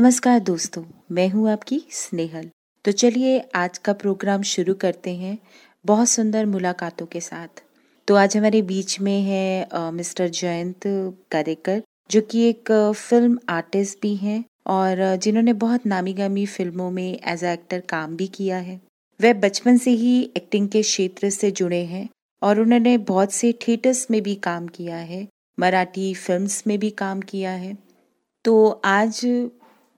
नमस्कार दोस्तों मैं हूँ आपकी स्नेहल। तो चलिए आज का प्रोग्राम शुरू करते हैं बहुत सुंदर मुलाकातों के साथ। तो आज हमारे बीच में है अ, मिस्टर जयंत कारेकर जो कि एक फ़िल्म आर्टिस्ट भी हैं और जिन्होंने बहुत नामी गामी फ़िल्मों में एज एक्टर काम भी किया है। वह बचपन से ही एक्टिंग के क्षेत्र से जुड़े हैं और उन्होंने बहुत से थिएटर्स में भी काम किया है मराठी फिल्म्स में भी काम किया है। तो आज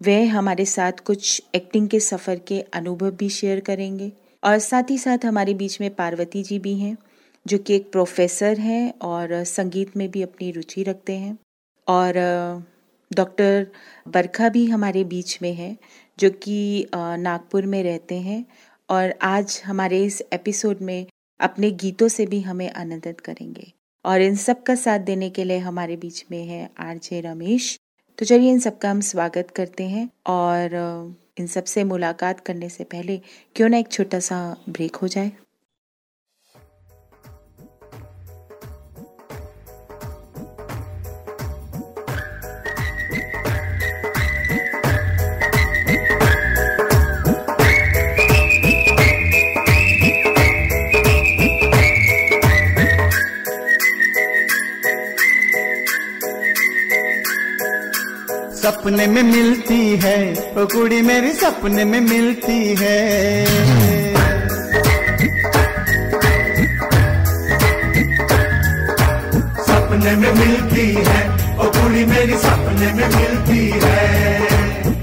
वे हमारे साथ कुछ एक्टिंग के सफ़र के अनुभव भी शेयर करेंगे। और साथ ही साथ हमारे बीच में पार्वती जी भी हैं, जो कि एक प्रोफेसर हैं और संगीत में भी अपनी रुचि रखते हैं। और डॉक्टर बरखा भी हमारे बीच में है, जो कि नागपुर में रहते हैं। और आज हमारे इस एपिसोड में अपने गीतों से भी हमें आनंदित करेंगे। और इन सब का साथ देने के लिए हमारे बीच में है आरजे रमेश तो चलिए इन सबका हम स्वागत करते हैं और इन सबसे मुलाकात करने से पहले क्यों ना एक छोटा सा ब्रेक हो जाए। सपने में मिलती है। वो कुड़ी मेरी, सपने में मिलती है। सपने में मिलती है। ओ कुड़ी मेरी, सपने में मिलती है।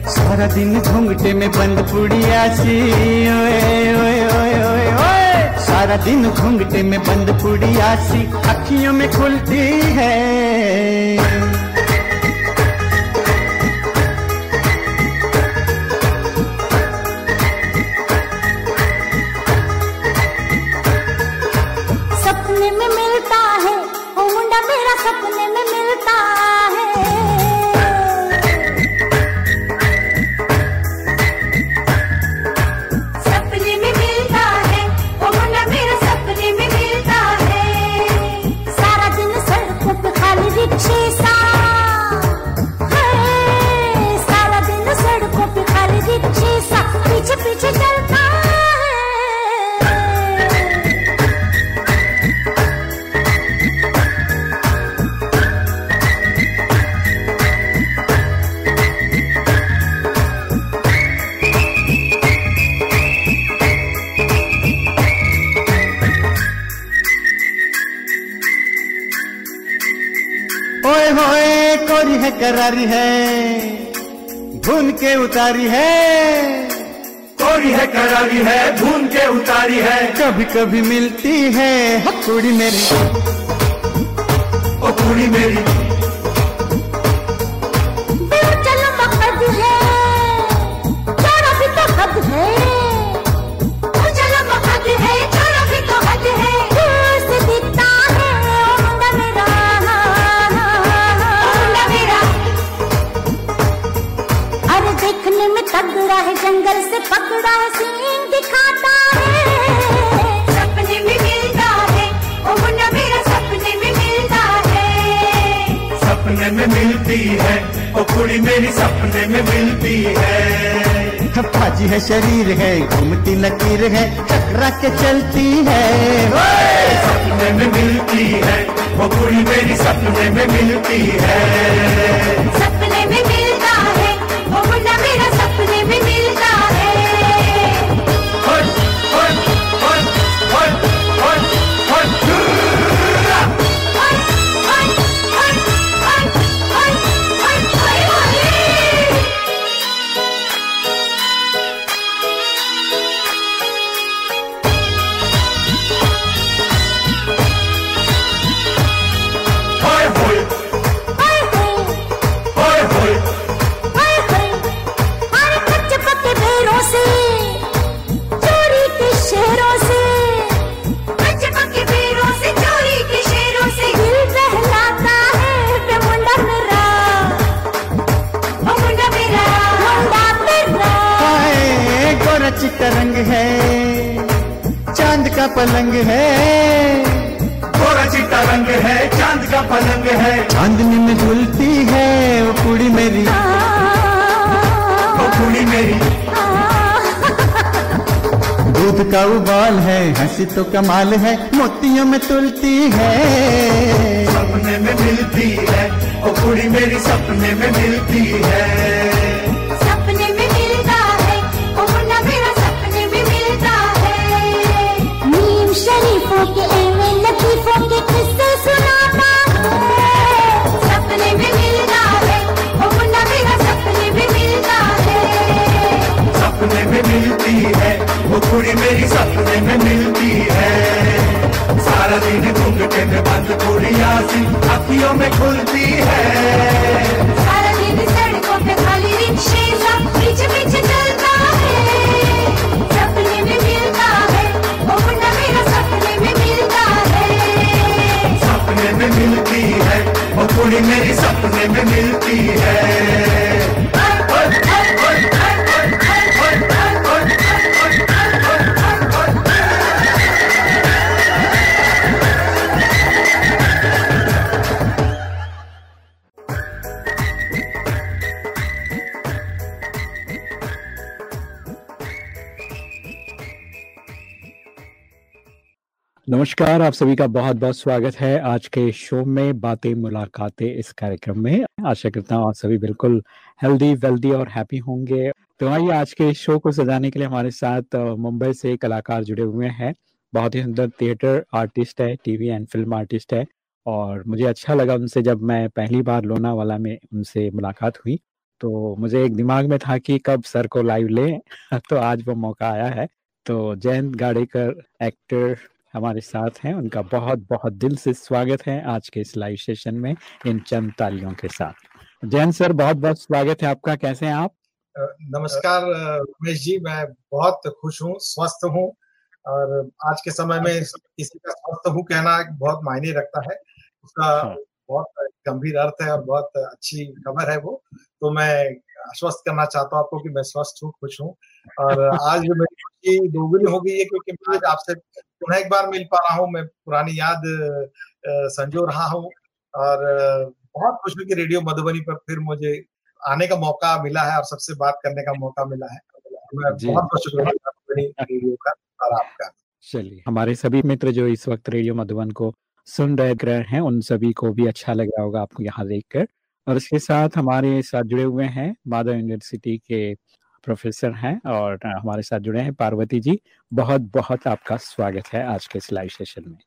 सारा दिन घूंघटे में बंद पुड़िया सी। ओए ओए ओए ओए ओए। सारा दिन घूंघटे में बंद पुड़िया सी। अखियों में खुलती है। करारी है भून के उतारी है। कोरी है करारी है भून के उतारी है। कभी कभी मिलती है हथौड़ी मेरी। ओ कुड़ी मेरी। पकड़ा है दिखाता है। सपने में मिलता है। ओ मुंडा मेरा सपने में मिलता है। सपने में मिलती है। ओ कुड़ी मेरी सपने में मिलती है। फाजी है शरीर है घूमती लकीर है टकरा के चलती है। सपने में मिलती है। वो कुड़ी मेरी सपने में मिलती है। है। गोरा चिट्टा रंग है चाँद का पलंग है। चांदनी में झुलती है वो कुड़ी मेरी। आ, कुड़ी मेरी। दूध का उबाल है हँसी तो कमाल है मोतियों में तुलती है। सपने में मिलती है ओ कुड़ी मेरी सपने में मिलती है। वो मेरी सपने में मिलती है। सारा दिन घूंघटे में बंद कुड़िया सी अखियों में खुलती है। कुड़ी मेरी सपने में मिलती है। नमस्कार, आप सभी का बहुत बहुत स्वागत है आज के शो में बातें, मुलाकातें इस कार्यक्रम में। आशा करता हूँ आप सभी बिल्कुल हेल्दी वेल्दी और हैप्पी होंगे। तो आइए आज के शो को सजाने के लिए हमारे साथ मुंबई से कलाकार जुड़े हुए हैं। बहुत ही सुंदर थिएटर आर्टिस्ट है टीवी एंड फ़िल्म आर्टिस्ट है और मुझे अच्छा लगा उनसे जब मैं पहली बार लोनावाला में उनसे मुलाकात हुई। तो मुझे एक दिमाग में था कि कब सर को लाइव ले तो आज वो मौका आया है। तो जयंत गाड़ेकर एक्टर हमारे साथ हैं। उनका बहुत बहुत दिल से स्वागत है आज के इस लाइव सेशन में इन चंद तालियों के साथ। जैन सर बहुत बहुत स्वागत है आपका। कैसे हैं आप? नमस्कार उमेश जी मैं बहुत खुश हूँ स्वस्थ हूँ और आज के समय में किसी का स्वस्थ हूँ कहना बहुत मायने रखता है। उसका हाँ। बहुत गंभीर अर्थ है और बहुत अच्छी खबर है वो। तो मैं आश्वस्त करना चाहता हूँ आपको कि मैं स्वस्थ हूँ खुश हूँ। और आज मेरी खुशी दोगुनी हो गई है क्योंकि मैं आज आपसे पुनः एक बार मिल पा रहा हूँ। मैं पुरानी याद संजो रहा हूँ और बहुत खुश हूँ कि रेडियो मधुबनी पर फिर मुझे आने का मौका मिला है और सबसे बात करने का मौका मिला है। मैं बहुत बहुत शुक्रिया रेडियो का और आपका। चलिए हमारे सभी मित्र जो इस वक्त रेडियो मधुबन को सुन रहे रहे हैं उन सभी को भी अच्छा लग रहा होगा आपको यहाँ देखकर। और इसके साथ हमारे साथ जुड़े हुए हैं माधव यूनिवर्सिटी के प्रोफेसर हैं और हमारे साथ जुड़े हैं पार्वती जी। बहुत बहुत आपका स्वागत है आज के इस लाइव सेशन में।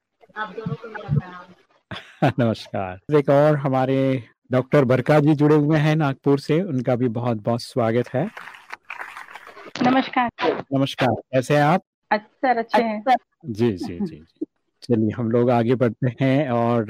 नमस्कार। एक और हमारे डॉक्टर बरका जी जुड़े हुए हैं नागपुर से उनका भी बहुत बहुत स्वागत है। नमस्कार। नमस्कार कैसे हैं आप? अच्छा सर अच्छे हैं। जी जी जी जी। चलिए हम लोग आगे बढ़ते हैं और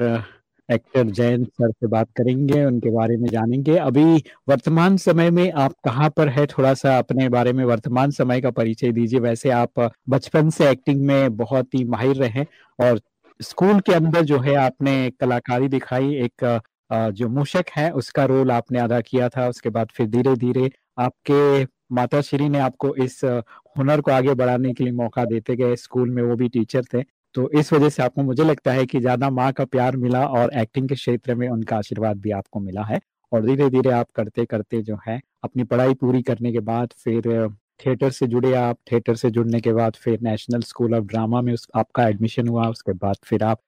एक्टर जयंत सर से बात करेंगे, उनके बारे में जानेंगे। अभी वर्तमान समय में आप कहाँ पर है? थोड़ा सा अपने बारे में वर्तमान समय का परिचय दीजिए। वैसे आप बचपन से एक्टिंग में बहुत ही माहिर रहे और स्कूल के अंदर जो है आपने कलाकारी दिखाई, एक जो मूषक है, उसका रोल आपने अदा किया था। उसके बाद फिर धीरे धीरे आपके माता श्री ने आपको इस हुनर को आगे बढ़ाने के लिए मौका देते गए। स्कूल में वो भी टीचर थे। तो इस वजह से आपको मुझे लगता है कि ज़्यादा माँ का प्यार मिला और एक्टिंग के क्षेत्र में उनका आशीर्वाद भी आपको मिला है। और धीरे धीरे आप करते करते जो है, अपनी पढ़ाई पूरी करने के बाद फिर थिएटर से जुड़े आप थिएटर से जुड़ने के बाद फिर नेशनल स्कूल ऑफ़ ड्रामा में उस, आपका एडमिशन हुआ, उसके बाद फिर आप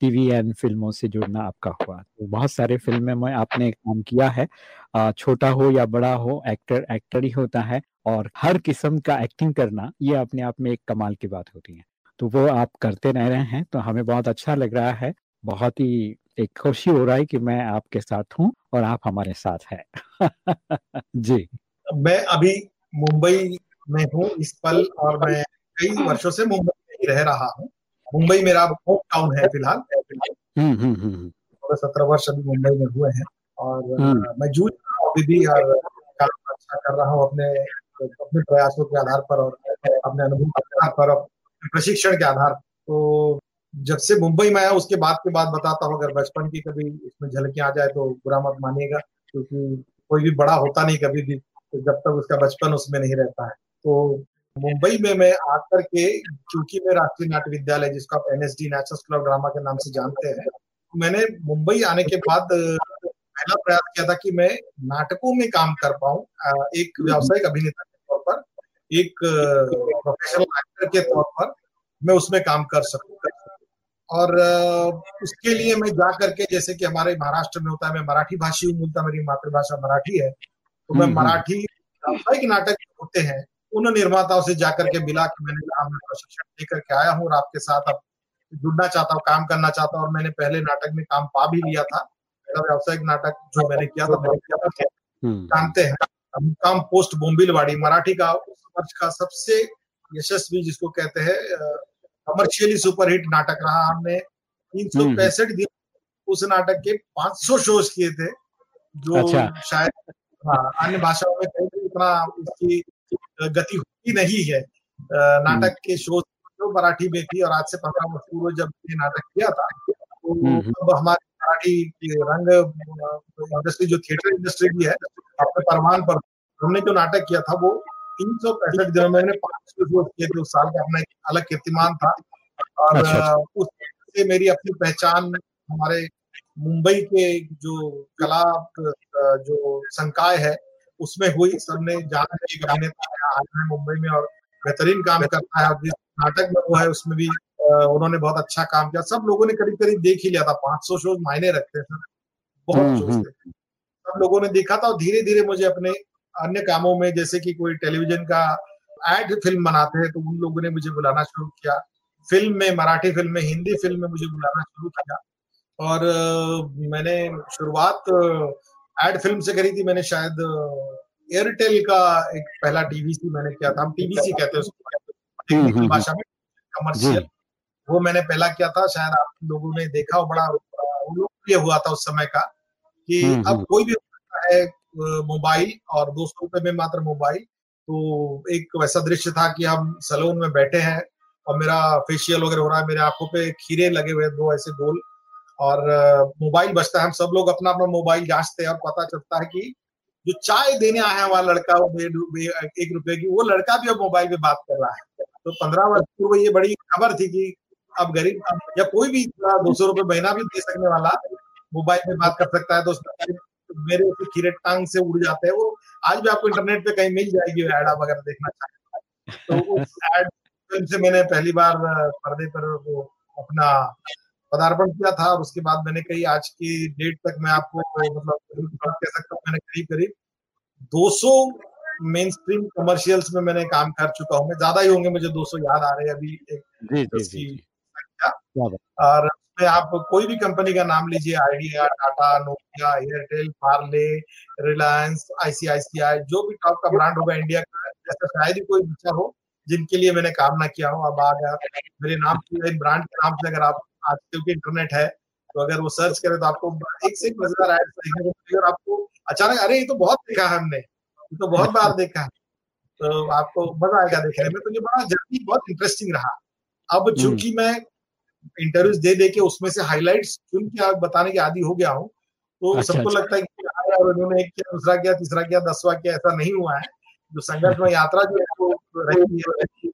टीवी एंड फ़िल्मों से जुड़ना आपका हुआ। तो बहुत सारे फ़िल्में में आपने काम किया है। छोटा हो या बड़ा हो एक्टर एक्टर ही होता है और हर किस्म का एक्टिंग करना, ये अपने आप में एक कमाल की बात होती है। तो वो आप करते रह रहे हैं तो हमें बहुत अच्छा लग रहा है। बहुत ही एक खुशी हो रहा है कि मैं आपके साथ हूँ और आप हमारे साथ हैं। जी। मैं अभी मुंबई में हूँ इस पल और मैं कई वर्षों से मुंबई में ही रह रहा हूँ। मुंबई मेरा होम टाउन है फ़िलहाल। हम्म हम्म हम्म सत्रह वर्ष अभी मुंबई में हुए हैं और। मैं जूझ रहा हूँ अभी भी और अच्छा कर रहा हूँ अपने अपने प्रयासों के आधार पर और अपने अनुभव के आधार पर। प्रशिक्षण के आधार तो जब से मुंबई में आया, उसके बाद की बात बताता हूँ, अगर बचपन की कभी इसमें झलकियाँ आ जाए तो बुरा मत मानिएगा, क्योंकि कोई भी बड़ा होता नहीं कभी भी तो जब तक उसका बचपन उसमें नहीं रहता है। तो मुंबई में मैं आकर के क्योंकि मैं राष्ट्रीय नाट्य विद्यालय, जिसको आप NSD national school of drama के नाम से जानते हैं मैंने मुंबई आने के बाद पहला प्रयास किया था कि मैं नाटकों में काम कर पाऊँ एक व्यावसायिक अभिनेता एक प्रोफेशनल एक्टर के तौर पर मैं उसमें काम कर सकूँ और उसके लिए मैं जा करके जैसे कि हमारे महाराष्ट्र में होता है मैं मराठी भाषी हूँ मूलता मेरी मातृभाषा मराठी है तो मैं मराठी व्यावसायिक नाटक होते हैं उन निर्माताओं से जाकर के मिला कि मैंने कहा मैं प्रशिक्षण लेकर के आया हूँ और आपके साथ अब जुड़ना चाहता हूँ काम करना चाहता हूँ। और मैंने पहले नाटक में काम पा भी लिया था। पहला व्यावसायिक नाटक जो मैंने किया था मैंने किया था। जानते हैं काम पोस्ट बोम्बिलवाड़ी मराठी का वर्ष का सबसे यशस्वी जिसको कहते हैं कमर्शियली सुपरहिट नाटक रहा हमने। तीन सौ पैंसठ दिन उस नाटक के 500 शोज़ किए थे जो अच्छा। शायद हाँ, अन्य भाषाओं में कहीं इतना उसकी गति होती नहीं है। नाटक के शोज़ जो मराठी में थी और आज से पंद्रह वर्ष पूर्व जब ये नाटक किया था तो अब हमारे मराठी रंग इंडस्ट्री जो थिएटर इंडस्ट्री भी है अपने परमान पर हमने जो नाटक किया था वो तीन सौ पैंसठ दिनों में मैंने पाँच सौ किए थे उस साल का अपना एक अलग कीर्तिमान था। और अच्छा, अच्छा। उस से मेरी अपनी पहचान हमारे मुंबई के जो कला जो संकाय है उसमें हुई। सबने जाना एक अभिनेता आज है मुंबई में और बेहतरीन काम करता है। जिस नाटक में वो है उसमें भी उन्होंने बहुत अच्छा काम किया। सब लोगों ने करीब करीब देख ही लिया था। पाँच सौ शोज़ मायने रखते थे बहुत शोज़ हम्म, थे। सब लोगों ने देखा था और धीरे धीरे मुझे अपने अन्य कामों में जैसे कि कोई टेलीविज़न का एड फ़िल्म बनाते हैं तो उन लोगों ने मुझे बुलाना शुरू किया। फ़िल्म में मराठी फ़िल्म में हिंदी फ़िल्म में मुझे बुलाना शुरू किया। और मैंने शुरुआत एड फ़िल्म से करी थी। मैंने शायद एयरटेल का एक पहला टीवीसी मैंने किया था। हम टीवीसी कहते हैं उसको। हम्म, हम्म, भाषा में कमर्शियल वो मैंने पहला किया था। शायद आप लोगों ने देखा हो बड़ा लोकप्रिय हुआ था उस समय का कि हम्म, अब कोई भी है मोबाइल और दो सौ रुपए में मात्र मोबाइल तो एक वैसा दृश्य था कि हम सलून में बैठे हैं और मेरा फेशियल वगैरह हो रहा है, मेरे आँखों पे खीरे लगे हुए दो ऐसे गोल। और मोबाइल बचता है। हम सब लोग अपना अपना मोबाइल जांचते हैं और पता चलता है कि जो चाय देने आया है वहाँ लड़का एक रुपए की, वो लड़का भी अब मोबाइल पे बात कर रहा है। तो पंद्रह वर्ष पूर्व ये बड़ी खबर थी कि अब गरीब या कोई भी, दो सौ रुपए महीना भी दे सकने वाला, मोबाइल में बात कर सकता है तो मेरे उसे खीरे टांग से उड़ जाते हैं वो आज भी आपको इंटरनेट पे कहीं मिल जाएगी एड आप अगर देखना चाहते तो। उस एड से मैंने पहली बार पर्दे पर वो अपना पदार्पण किया था और उसके बाद मैंने कही आज की डेट तक मैं आपको मतलब कह सकता हूँ। मैंने करीब करीब 200 मेन स्ट्रीम कमर्शियल्स में मैंने काम कर चुका हूँ। मैं ज़्यादा ही होंगे मुझे 200 याद आ रहे हैं अभी एक जी, जी, जी, जी, और में आप कोई भी कंपनी का नाम लीजिए Idea Tata Nokia Airtel Parle Reliance ICICI जो भी टॉप का ब्रांड होगा इंडिया का जैसा शायद ही कोई बच्चा हो जिनके लिए मैंने काम ना किया हो अब आ गया। मेरे नाम से ब्रांड के नाम से अगर आप आज क्योंकि इंटरनेट है तो अगर वो सर्च करें तो आपको एक से एक मज़ेदार एड देखने को मिलेगी और आपको अचानक अरे ये तो बहुत देखा है हमने ये तो बहुत बार देखा है। तो आपको मज़ा आएगा देखने में तो ये बड़ा जर्नी बहुत इंटरेस्टिंग रहा। अब हम्म। चूँकि मैं इंटरव्यूज़ दे दे के उसमें से हाईलाइट्स चुन के बताने के आदि हो गया हूँ। तो अच्छा, सबको अच्छा। लगता है कि यार उन्होंने एक किया दूसरा किया तीसरा किया दसवा किया ऐसा नहीं हुआ है। जो संघर्ष में यात्रा जो है वो रही है।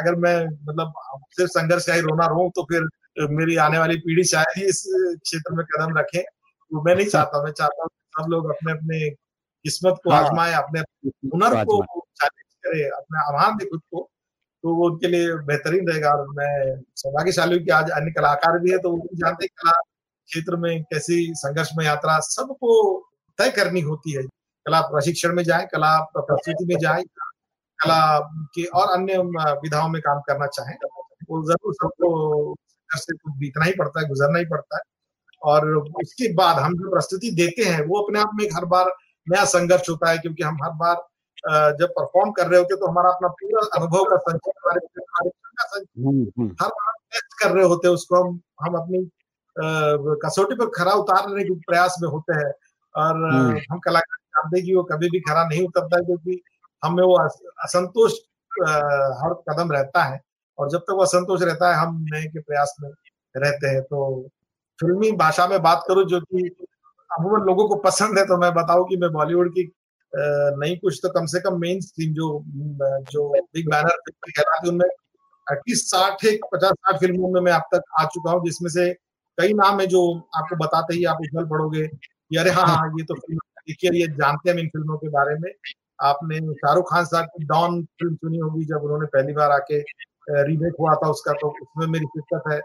अगर मैं मतलब सिर्फ़ संघर्ष का ही रोना रो तो फिर मेरी आने वाली पीढ़ी शायद ही इस क्षेत्र में कदम रखे। तो मैं नहीं चाहता मैं चाहता हूँ सब लोग अपने अपने किस्मत को हाँ। आजमाए अपने हुनर को चैलेंज करे अपने आह्वान दे खुद को। तो वो उनके लिए बेहतरीन रहेगा और मैं सौभाग्यशाली हूँ कि आज अन्य कलाकार भी है तो वो भी जानते हैं कला क्षेत्र में कैसी संघर्ष में यात्रा सबको तय करनी होती है। कला प्रशिक्षण में जाए, कला प्रस्तुति में जाए, कला के और अन्य विधाओं में काम करना चाहे, वो ज़रूर सबको से कुछ बीतना ही पड़ता है, गुजरना ही पड़ता है। और उसके बाद हम जो प्रस्तुति देते हैं, वो अपने आप में हर बार नया संघर्ष होता है, क्योंकि हम हर बार जब परफॉर्म कर रहे होते तो हमारा अपना पूरा अनुभव का संचय हम्म, हम्म। हर बार टेस्ट कर रहे होते उसको हम हम अपनी कसौटी पर खरा उतारने के प्रयास में होते हैं और हम्म। हम कलाकार जानते कि वो कभी भी खरा नहीं उतरता है क्योंकि हमें वो असंतोष हर कदम रहता है और जब तक वो असंतोष रहता है हम नए के प्रयास में रहते हैं तो फिल्मी भाषा में बात करूँ जो कि अमूमन लोगों को पसंद है तो मैं बताऊँ कि मैं बॉलीवुड की नहीं कुछ तो कम से कम मेन स्ट्रीम जो जो बिग बैनर कहलाती उनमें एटलीस्ट साठ एक पचास साठ फ़िल्मों में मैं अब तक आ चुका हूँ जिसमें से कई नाम है जो आपको बताते ही आप उछल पड़ोगे कि अरे हाँ हाँ ये तो फ़िल्म देखिए ये जानते हैं हम इन फ़िल्मों के बारे में। आपने शाहरुख खान साहब की डॉन फ़िल्म सुनी होगी जब उन्होंने पहली बार आके रीमेक हुआ था उसका तो उसमें मेरी शिरकत है।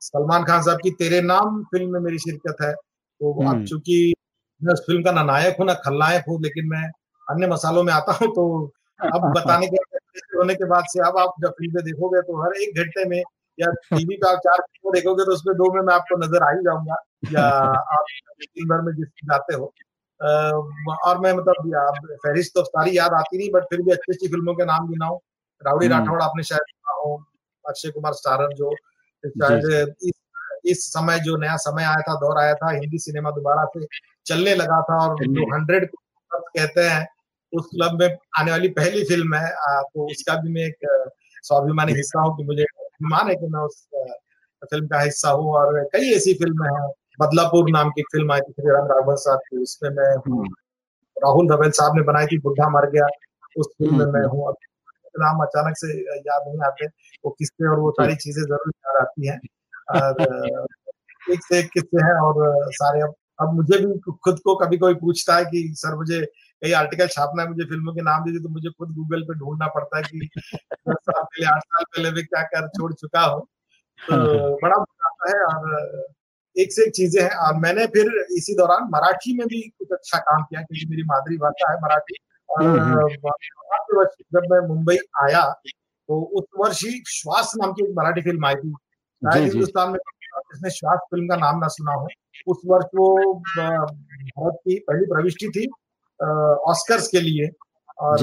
सलमान खान साहब की तेरे नाम फ़िल्म में मेरी शिरकत है। तो अब हम्म। चूँकि मैं उस फ़िल्म का ना नायक हूँ ना खलनायक हूँ लेकिन मैं अन्य मसालों में आता हूँ तो अब बताने के होने के बाद से अब आप जब फ़िल्में देखोगे तो हर एक घंटे में या टीवी का आप चार फ़िल्म देखोगे तो उसमें दो में मैं आपको नज़र आ ही जाऊँगा या आप दिन भर में जिस जाते हो। और मैं मतलब फहरिस्त तो सारी याद आती नहीं बट फिर भी अच्छी अच्छी फ़िल्मों के नाम गिनाऊं। राउडी हम्म। राठौड़ आपने शायद सुना हो अक्षय कुमार स्टारर जो शायद इस इस समय जो नया समय आया था दौर आया था हिंदी सिनेमा दोबारा से चलने लगा था और जो हंड्रेड कहते हैं उस क्लब में आने वाली पहली फ़िल्म है तो उसका भी मैं एक स्वाभिमानी हिस्सा हूँ कि मुझे अभिमान है कि मैं उस फ़िल्म का हिस्सा हूँ और कई ऐसी फ़िल्में हैं बदलापुर नाम की फ़िल्म आई थी श्री राम राघवन साहब की उसमें मैं हूँ। राहुल धवेल साहब ने बनाई थी बुढ़ा मर गया उस फ़िल्म में मैं हूँ। नाम अचानक से याद नहीं आते वो किस्से और वो सारी चीज़ें ज़रूर याद आती हैं। एक से एक किस्से हैं और सारे अब अब मुझे भी खुद को कभी कोई पूछता है कि सर मुझे कई आर्टिकल छापना है मुझे फ़िल्मों के नाम दीजिए तो मुझे खुद गूगल पे ढूंढना पड़ता है कि दस साल पहले आठ साल पहले मैं क्या कर छोड़ चुका हूँ? तो बड़ा मज़ा आता है और एक से एक चीज़ें हैं और मैंने फिर इसी दौरान मराठी में भी कुछ अच्छा काम किया क्योंकि मेरी मादरी भाषा है मराठी। और जब मैं मुंबई आया तो उस वर्ष ही श्वास नाम की एक मराठी फ़िल्म आई थी। हिंदुस्तान में जिसने श्वास फ़िल्म का नाम ना सुना हो। उस वर्ष वो भारत की पहली प्रविष्टि थी ऑस्कर्स के लिए। और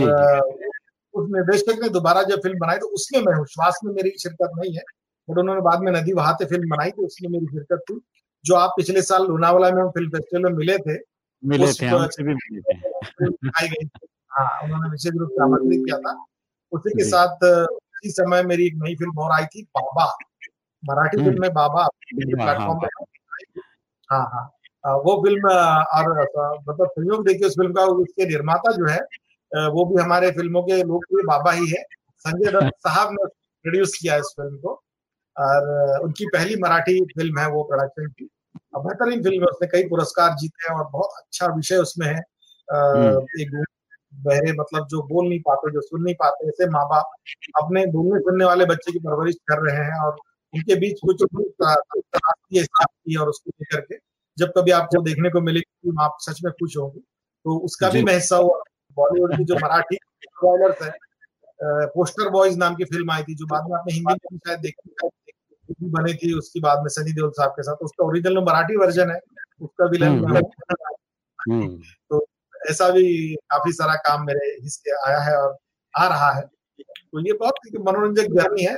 उस निर्देशक ने दोबारा जब फ़िल्म बनाई तो उसमें मैं हूँ। श्वास में मेरी शिरकत नहीं है बट उन्होंने बाद में नदी बहाते फ़िल्म बनाई तो उसमें मेरी शिरकत थी। जो आप पिछले साल लोनावाला में हम फ़िल्म फेस्टिवल में मिले थे मिले थे हमसे भी मिले थे। हाँ उन्होंने विशेष रूप से आमंत्रित किया था। उसी के साथ उसी समय मेरी एक नई फ़िल्म और आई थी बाबा। मराठी हम्म। फ़िल्म में बाबा हाँ, प्लेटफॉर्म पे हाँ। हाँ वो फ़िल्म और मतलब संयोग देखिए उस फ़िल्म का उसके निर्माता जो है वो भी हमारे फ़िल्मों के लोकप्रिय बाबा ही है। संजय दत्त साहब ने प्रोड्यूस किया इस फ़िल्म को और उनकी पहली मराठी फ़िल्म है वो प्रोडक्शन की। बेहतरीन फ़िल्म है उसने कई पुरस्कार जीते हैं और बहुत अच्छा विषय उसमें है। हम्म। एक बहरे मतलब जो बोल नहीं पाते जो सुन नहीं पाते ऐसे माँ बाप अपने बोलने सुनने वाले बच्चे की परवरिश कर रहे हैं और उनके बीच कुछ और उसको लेकर के जब कभी आपको देखने को मिलेगी तो आप सच में खुश होंगे तो उसका भी। मैं हिस्सा हुआ। बॉलीवुड की जो मराठी बॉयलर्स है पोस्टर बॉयज़ नाम की फ़िल्म आई थी जो बाद में आपने हिंदी में शायद देखी बनी थी उसकी बाद में सनी देओल साहब के साथ। उसका ओरिजिनल मराठी वर्जन है उसका विलन हम्म, हम्म, तो ऐसा भी काफ़ी सारा काम मेरे हिस्से आया है और आ रहा है। तो ये बहुत एक मनोरंजक जर्नी है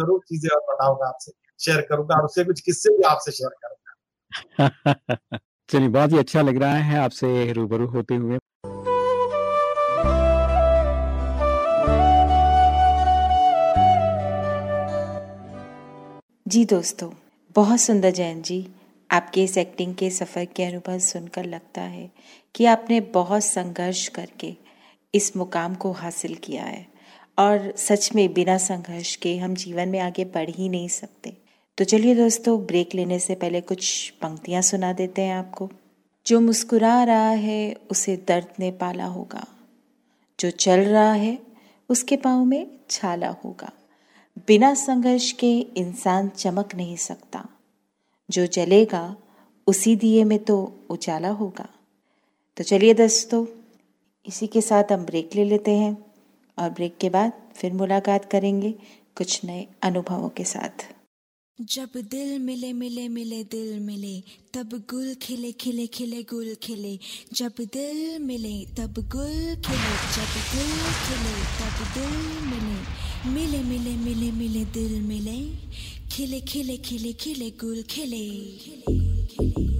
ज़रूर चीज़ें और बताऊँगा आपसे शेयर करूँगा और उससे कुछ किस्से भी आपसे शेयर करूँगा। चलिए बहुत ही अच्छा लग रहा है आपसे रूबरू होते हुए। जी दोस्तों बहुत सुंदर जैन जी आपके इस एक्टिंग के सफ़र के अनुभव सुनकर लगता है कि आपने बहुत संघर्ष करके इस मुकाम को हासिल किया है। और सच में बिना संघर्ष के हम जीवन में आगे बढ़ ही नहीं सकते। तो चलिए दोस्तों, ब्रेक लेने से पहले कुछ पंक्तियाँ सुना देते हैं आपको। जो मुस्कुरा रहा है, उसे दर्द ने पाला होगा। जो चल रहा है, उसके पाँव में छाला होगा। बिना संघर्ष के इंसान चमक नहीं सकता। जो जलेगा, उसी दिए में तो उजाला होगा। तो चलिए दोस्तों इसी के साथ हम ब्रेक ले लेते हैं और ब्रेक के बाद फिर मुलाकात करेंगे कुछ नए अनुभवों के साथ। जब दिल मिले मिले मिले, दिल मिले, तब गुल खिले खिले खिले, गुल खिले। जब दिल मिले, तब गुल खिले, जब दिल खिले, तब दिल मिले। मिले मिले मिले मिले, दिल मिले। खिले खिले खिले खिले, गुल खिले। चेहरे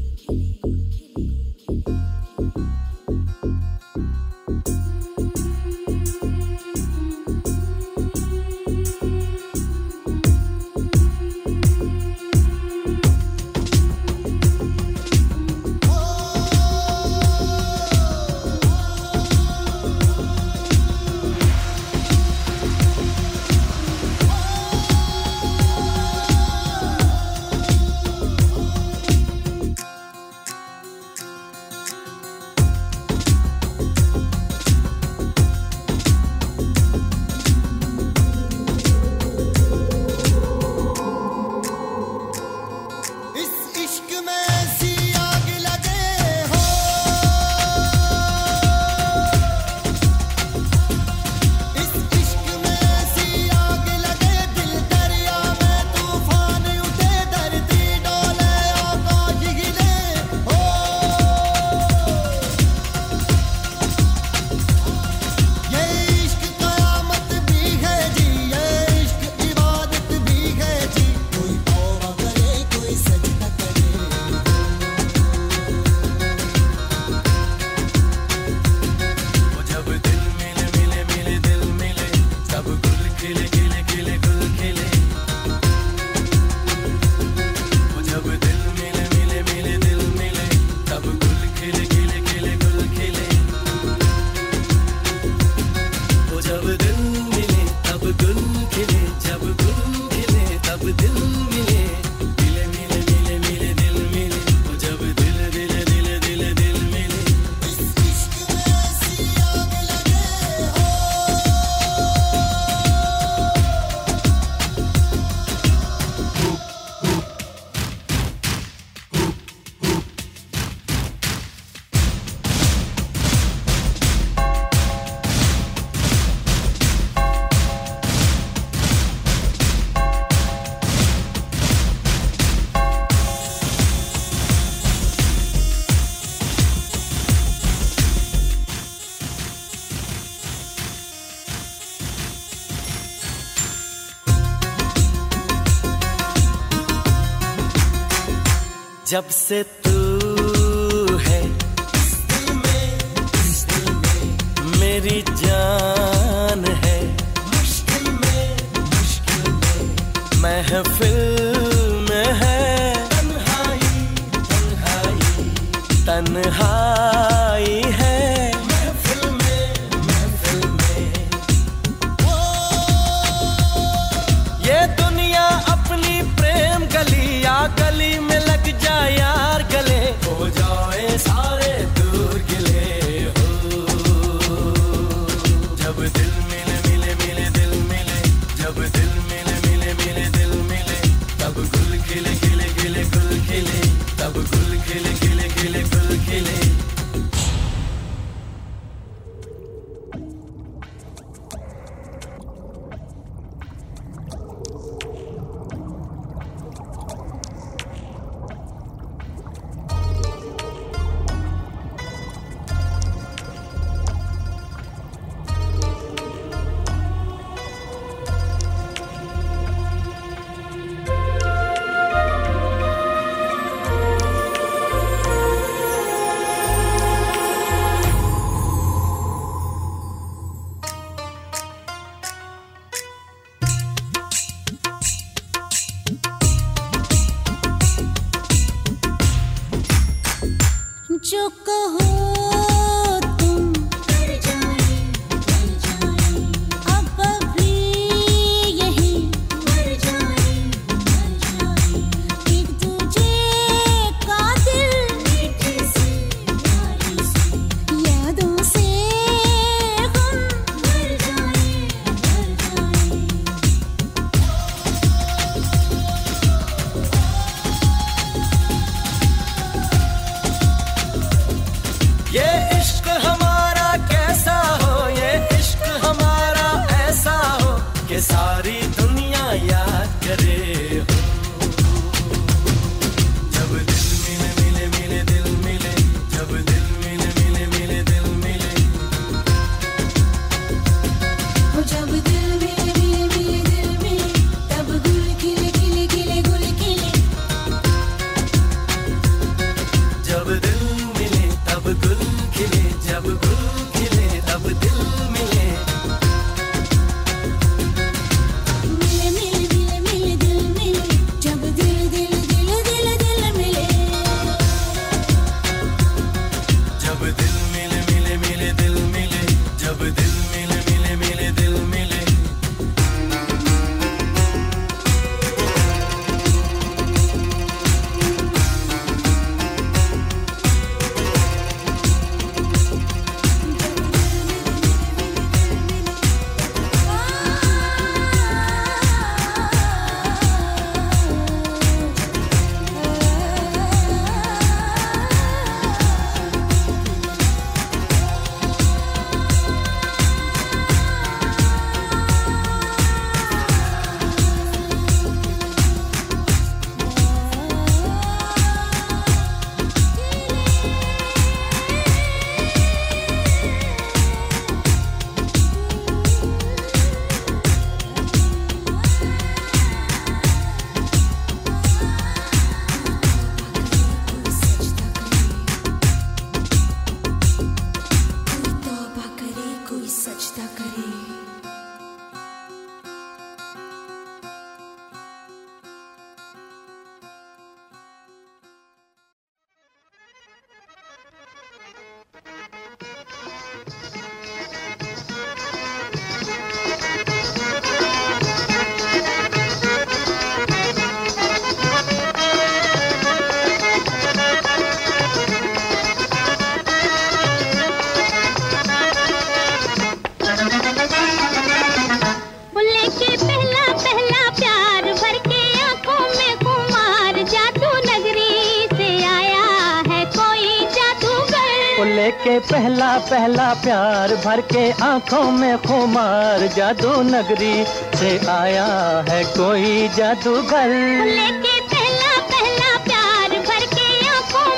पहला पहला प्यार भर के आँखों में खुमार जादू नगरी से आया है कोई जादूगर। लेके पहला पहला प्यार भर के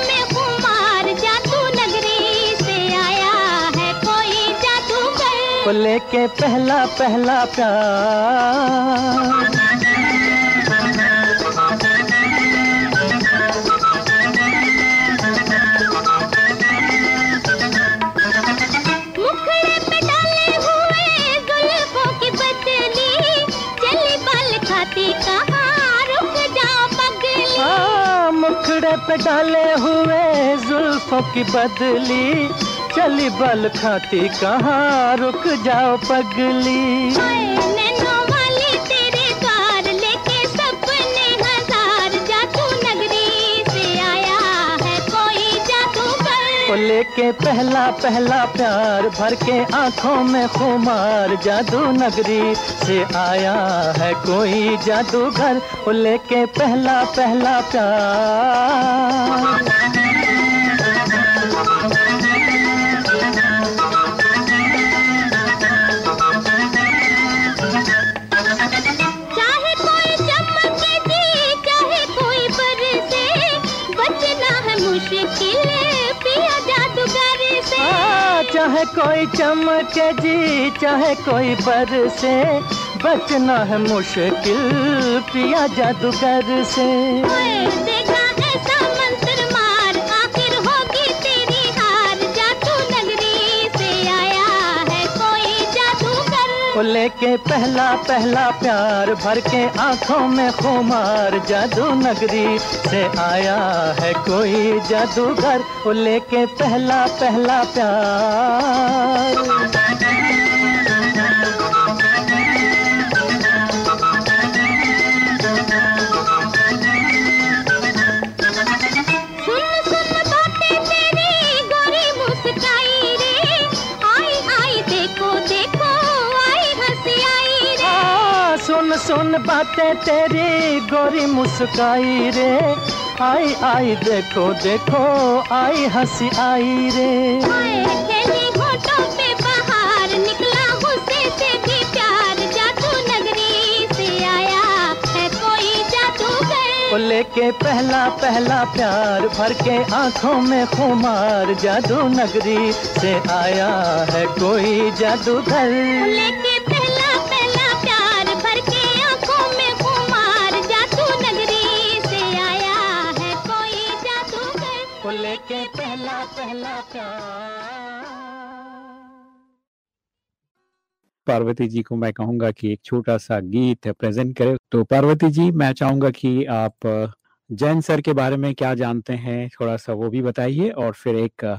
में जादू नगरी से आया है कोई जादूगर। लेके पहला पहला प्यार पे डाले हुए जुल्फों की बदली चली बल खाती कहाँ रुक जाओ पगली? लेके पहला पहला प्यार भर के आँखों में खुमार जादू नगरी से आया है कोई जादूगर। लेके पहला पहला प्यार। चाहे कोई चमके जी चाहे कोई बरसे। बचना है मुश्किल पिया जादूगर से। लेके पहला पहला प्यार भर के आँखों में खुमार जादू नगरी से आया है कोई जादूगर लेके पहला पहला प्यार। बातें तेरी गोरी मुस्काई रे? आई आई देखो देखो आई हँसी आई रे। ओए पे बाहर निकला गुस्से से भी प्यार। जादू नगरी से आया है कोई जादूगर। लेके पहला पहला प्यार भर के आँखों में खुमार। जादू नगरी से आया है कोई जादूगर। लेके पार्वती जी को मैं कहूँगा कि एक छोटा सा गीत प्रेजेंट करें। तो पार्वती जी, मैं चाहूँगा कि आप, जैन सर के बारे में क्या जानते हैं, थोड़ा सा वो भी बताइए और फिर एक,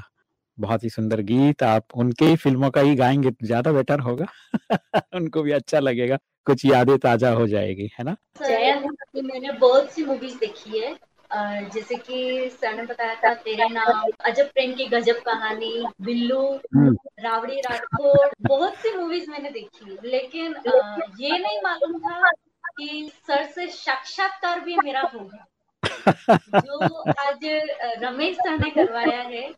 बहुत ही सुंदर गीत आप उनके ही फ़िल्मों का ही गाएँगे तो ज़्यादा बेटर होगा। उनको भी अच्छा लगेगा। कुछ यादें ताज़ा हो जाएगी, है ना? मैंने बहुत सी मूवीज़ देखी है। जैसे कि सर ने बताया था तेरे नाम अजब प्रेम की गजब कहानी बिल्लू हम्म, रावड़ी राठौड़ बहुत सी मूवीज़ मैंने देखी। लेकिन ये नहीं मालूम था कि सर से साक्षात्कार भी मेरा होगा जो आज रमेश सर ने करवाया है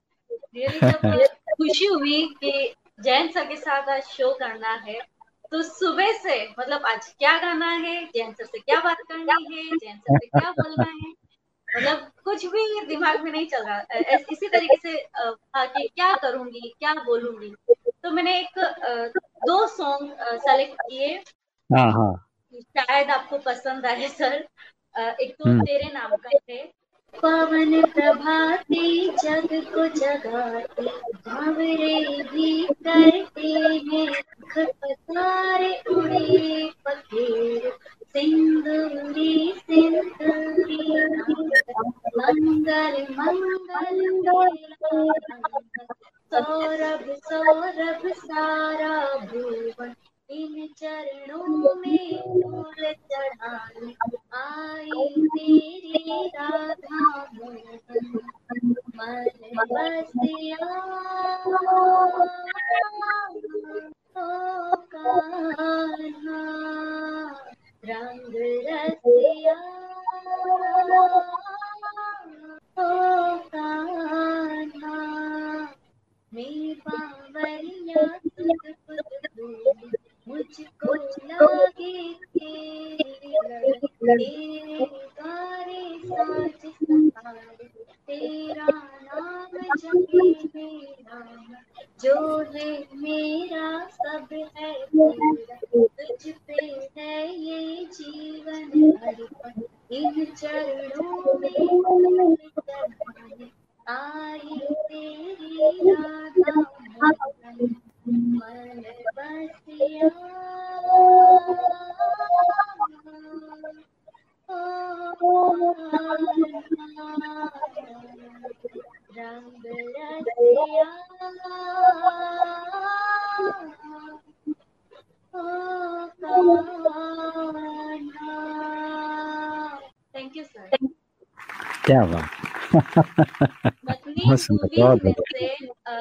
रियली खुशी हुई कि जैन सर के साथ आज शो करना है तो सुबह से मतलब आज क्या गाना है जैन सर से क्या बात करनी है जैन सर से क्या बोलना है मतलब कुछ भी दिमाग में नहीं चल रहा। इसी तरीके से था कि क्या करूँगी क्या बोलूँगी। तो मैंने एक दो सॉन्ग सेलेक्ट किए। हाँ हाँ। शायद आपको पसंद आए सर एक तो हम्म। तेरे नाम का है। पवन प्रभाती जग को जगाते भावरे भी करते हैं खपसारे उड़े पखेर। सिंदूरी सिंदूरी मंगल मंगल सौरभ सौरभ सारा भुवन इन चरणों में फूल चढ़ाने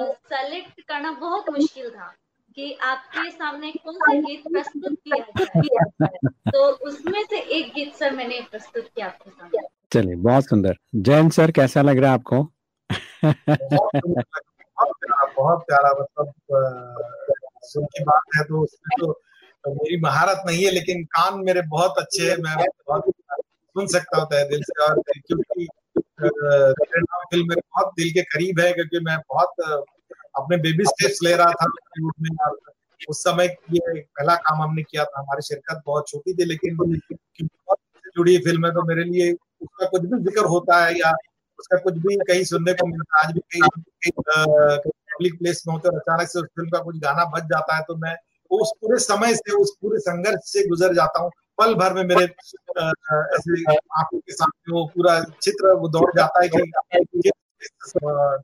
सेलेक्ट करना बहुत मुश्किल था कि आपके सामने कौन सा गीत प्रस्तुत किया जाए। तो उसमें से एक गीत सर मैंने प्रस्तुत किया आपके सामने। चलिए बहुत सुंदर। जैन सर कैसा लग रहा है आपको? बहुत प्यारा मतलब सुर की बात है तो उसमें तो मेरी महारत नहीं है लेकिन कान मेरे बहुत अच्छे हैं मैं बहुत सुन सकता हूँ तहे दिल से और क्योंकि फ़िल्म मेरे बहुत दिल के करीब है क्योंकि मैं बहुत अपने बेबी स्टेप्स ले रहा था उस समय ये पहला काम हमने किया था। हमारी शिरकत बहुत छोटी थी लेकिन जुड़ी फ़िल्म है तो मेरे लिए उसका कुछ भी ज़िक्र होता है या उसका कुछ भी कहीं सुनने को मिलता है, आज भी कहीं पब्लिक प्लेस में होते अचानक से उस फ़िल्म का कुछ गाना बज जाता है तो मैं उस पूरे समय से, उस पूरे संघर्ष से गुजर जाता हूँ। पल भर में मेरे ऐसे आँखों के सामने वो पूरा चित्र वो दौड़ जाता है कि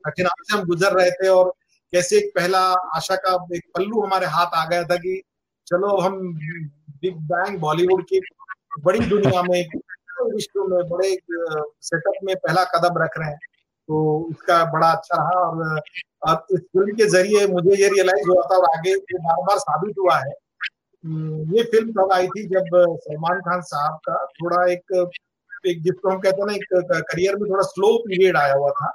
कठिनाई से हम गुजर रहे थे और कैसे एक पहला आशा का एक पल्लू हमारे हाथ आ गया था कि चलो हम बिग बैंग बॉलीवुड की बड़ी दुनिया में, विश्व में बड़े सेटअप में पहला कदम रख रहे हैं। तो उसका बड़ा अच्छा रहा और और इस फ़िल्म के ज़रिए मुझे ये रियलाइज़ हुआ था और आगे बार बार साबित हुआ है ये फ़िल्म तब आई थी जब सलमान खान साहब का थोड़ा एक एक जिसको हम कहते हैं ना एक करियर में थोड़ा स्लो पीरियड आया हुआ था।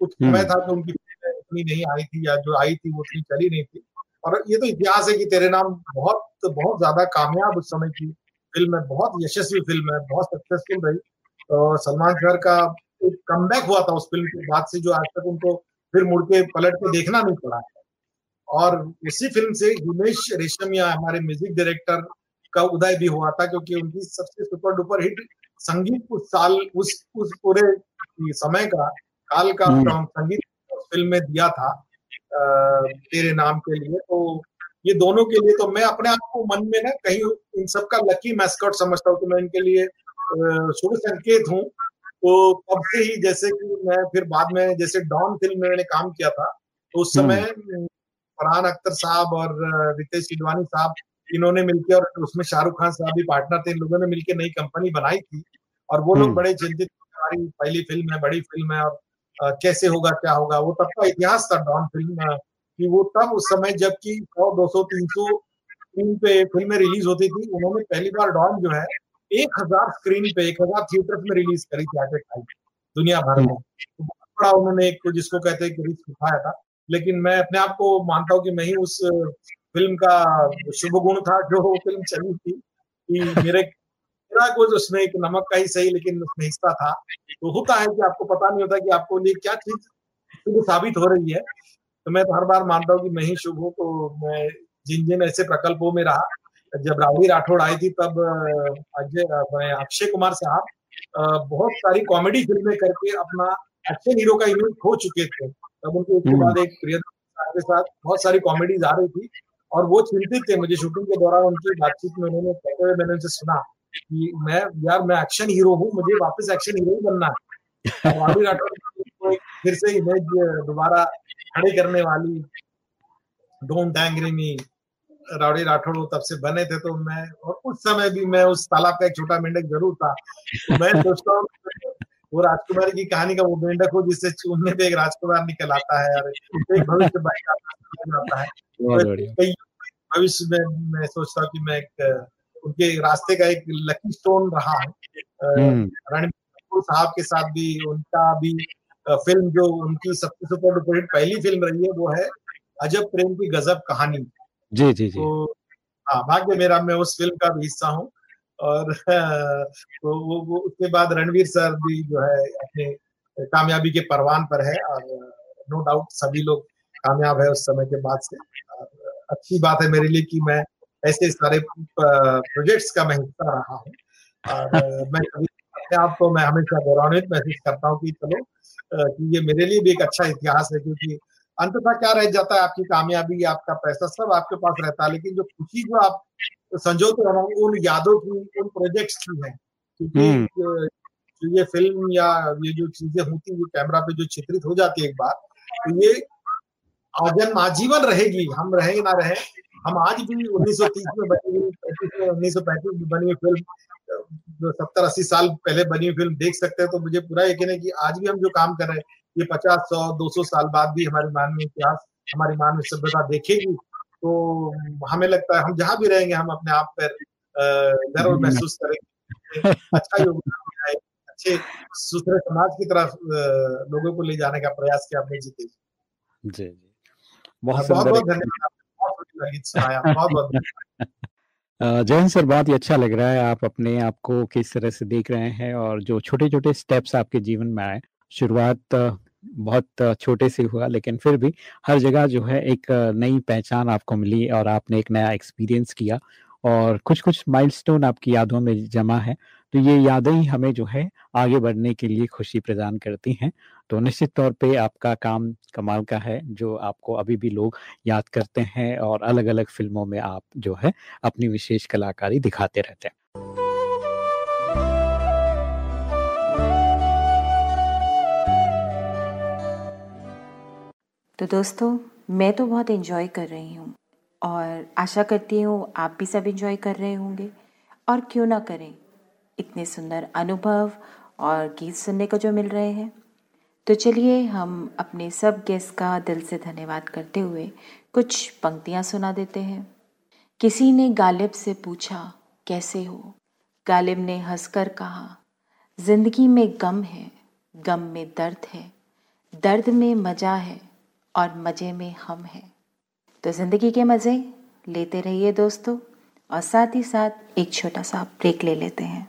कुछ समय था कि उनकी उतनी नहीं आई थी या जो आई थी वो उतनी चली नहीं थी। और ये तो इतिहास है कि तेरे नाम बहुत बहुत ज़्यादा कामयाब उस समय की फ़िल्म है बहुत यशस्वी फ़िल्म है बहुत सक्सेसफुल रही। और सलमान सर का एक कमबैक हुआ था उस फ़िल्म के बाद से जो आज तक उनको फिर मुड़ के पलट के देखना नहीं पड़ा। और उसी फ़िल्म से उमेश रेशमिया हमारे म्यूज़िक डायरेक्टर का उदय भी हुआ था क्योंकि उनकी सबसे सुपर डुपर हिट संगीत उस साल उस उस पूरे समय का काल का हम्म। संगीत फ़िल्म में दिया था अ, तेरे नाम के लिए। तो ये दोनों के लिए तो मैं अपने आप को मन में ना कहीं इन सबका लकी मैस्कॉट समझता हूँ कि मैं इनके लिए शुभ संकेत हूँ। तो तब से ही जैसे कि मैं फिर बाद में जैसे डॉन फ़िल्म में मैंने काम किया था तो उस समय अ, फरहान अख्तर साहब और रितेश सिडवानी साहब इन्होंने मिलकर और उसमें शाहरुख खान साहब भी पार्टनर थे। इन लोगों ने मिलकर नई कंपनी बनाई थी और वो लोग हम्म। बड़े चिंतित हमारी पहली फ़िल्म है बड़ी फ़िल्म है और कैसे होगा क्या होगा। वो तब का इतिहास था डॉन फ़िल्म कि वो तब उस समय जबकि सौ दो सौ तीन सौ स्क्रीन पे फ़िल्में रिलीज़ होती थी उन्होंने पहली बार डॉन जो है एक हज़ार स्क्रीन पे एक हज़ार थिएटर में रिलीज़ करी थी एट ए टाइम दुनिया भर में। तो बहुत बड़ा उन्होंने एक जिसको कहते हैं कि रिस्क उठाया था। लेकिन मैं अपने आप को मानता हूँ कि मैं ही उस फ़िल्म का शुभ गुण था जो फ़िल्म चली थी कि मेरे, मेरा कुछ उसमें एक नमक का ही सही लेकिन उसमें हिस्सा था। तो होता है कि आपको पता नहीं होता कि आपको लिए क्या चीज़ साबित हो रही है। तो मैं तो हर बार मानता हूँ कि मैं ही शुभ हूँ तो मैं जिन जिन ऐसे प्रकल्पों में रहा, जब रावी राठौड़ आई थी तब अजय अक्षय कुमार साहब बहुत सारी कॉमेडी फ़िल्में करके अपना एक्शन हीरो का इमेज खो चुके थे। तब उनके एक के बाद एक प्रियदर्शन के साथ बहुत सारी कॉमेडीज आ रही थी और वो चिंतित थे मुझे शूटिंग के दौरान उनकी बातचीत में उन्होंने कहते हुए मैंने उनसे सुना कि मैं यार मैं एक्शन हीरो हूँ मुझे वापस एक्शन हीरो ही बनना है। रावी राठौड़ फिर से इमेज दोबारा खड़े करने वाली don't angry me Rowdy Rathore वो तब से बने थे तो मैं और उस समय भी मैं उस तालाब का एक छोटा मेंढक ज़रूर था। मैं सोचता हूँ वो राजकुमारी की कहानी का वो मेंढक हो जिससे चूमने पे एक राजकुमार निकल आता है और एक भविष्य बन है भविष्य में मैं सोचता हूँ कि मैं एक उनके रास्ते का एक लकी स्टोन रहा है। हम्म। रणबीर साहब के साथ भी उनका भी फ़िल्म जो उनकी सबसे सुपर डुपर हिट पहली फ़िल्म रही है वो है अजब प्रेम की गजब कहानी। जी जी जी। तो हाँ भाग्य मेरा मैं उस फ़िल्म का भी हिस्सा हूँ। और तो वो, वो उसके बाद रणवीर सर भी जो है अपने कामयाबी के परवान पर है और नो डाउट सभी लोग कामयाब है उस समय के बाद से। अच्छी बात है मेरे लिए कि मैं ऐसे सारे प्रोजेक्ट्स का मैं हिस्सा रहा हूँ। और मैं अपने आप को मैं हमेशा गौरवान्वित महसूस करता हूँ कि चलो कि ये मेरे लिए भी एक अच्छा इतिहास है क्योंकि अंततः क्या रह जाता है आपकी कामयाबी आपका पैसा सब आपके पास रहता है लेकिन जो खुशी जो आप संजोते हो उन यादों की उन प्रोजेक्ट्स की है। क्योंकि हम्म। ये फ़िल्म या ये जो चीज़ें होती है कैमरा पे जो चित्रित हो जाती है एक बार तो ये आजन आजीवन रहेगी। हम रहे ना रहे हम आज भी 1930 में बनी हुई 35 में 1935 में बनी हुई फ़िल्म जो सत्तर अस्सी साल पहले बनी हुई फ़िल्म देख सकते हैं तो मुझे पूरा यकीन है कि आज भी हम जो काम कर रहे हैं ये पचास सौ दो सौ साल बाद भी हमारी मानवीय इतिहास हमारी मानवीय सभ्यता देखेगी। तो हमें लगता है हम जहाँ भी रहेंगे हम अपने आप पर गर्व महसूस करेंगे। अच्छा योगदान अच्छे सुथरे समाज की तरफ़ लोगों को ले जाने का प्रयास किया आपने जीते जी जी। बहुत बहुत धन्यवाद। बहुत बहुत सर बहुत ही अच्छा लग रहा है। आप अपने आप को किस तरह से देख रहे हैं और जो छोटे छोटे स्टेप्स आपके जीवन में आए। शुरुआत बहुत छोटे से हुआ, लेकिन फिर भी हर जगह जो है एक नई पहचान आपको मिली और आपने एक नया एक्सपीरियंस किया और कुछ कुछ माइलस्टोन आपकी यादों में जमा है। तो ये यादें ही हमें जो है आगे बढ़ने के लिए खुशी प्रदान करती हैं। तो निश्चित तौर पे आपका काम कमाल का है, जो आपको अभी भी लोग याद करते हैं और अलग अलग फ़िल्मों में आप जो है अपनी विशेष कलाकारी दिखाते रहते हैं। तो दोस्तों, मैं तो बहुत एंजॉय कर रही हूँ और आशा करती हूँ आप भी सब इन्जॉय कर रहे होंगे। और क्यों ना करें, इतने सुंदर अनुभव और गीत सुनने को जो मिल रहे हैं। तो चलिए हम अपने सब गेस्ट का दिल से धन्यवाद करते हुए कुछ पंक्तियाँ सुना देते हैं। किसी ने गालिब से पूछा, कैसे हो? गालिब ने हंसकर कहा, ज़िंदगी में गम है, गम में दर्द है, दर्द में मज़ा है और मज़े में हम हैं। तो ज़िंदगी के मज़े लेते रहिए दोस्तों और साथ ही साथ एक छोटा सा ब्रेक ले लेते हैं।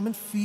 come and feel.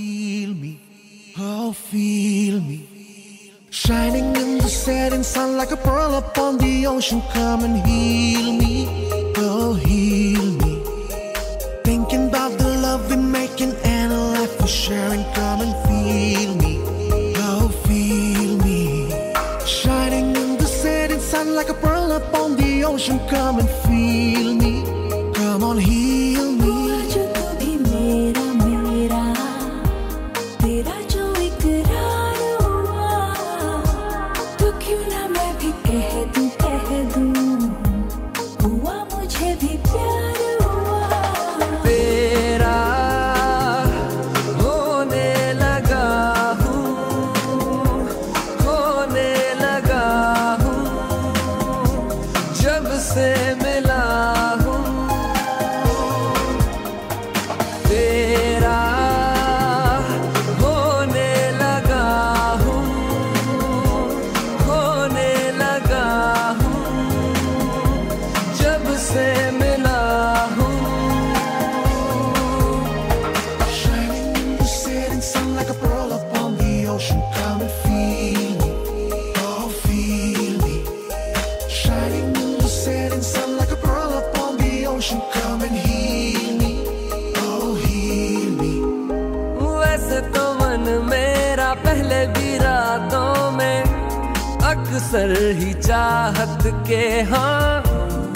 असर ही चाहत के हाँ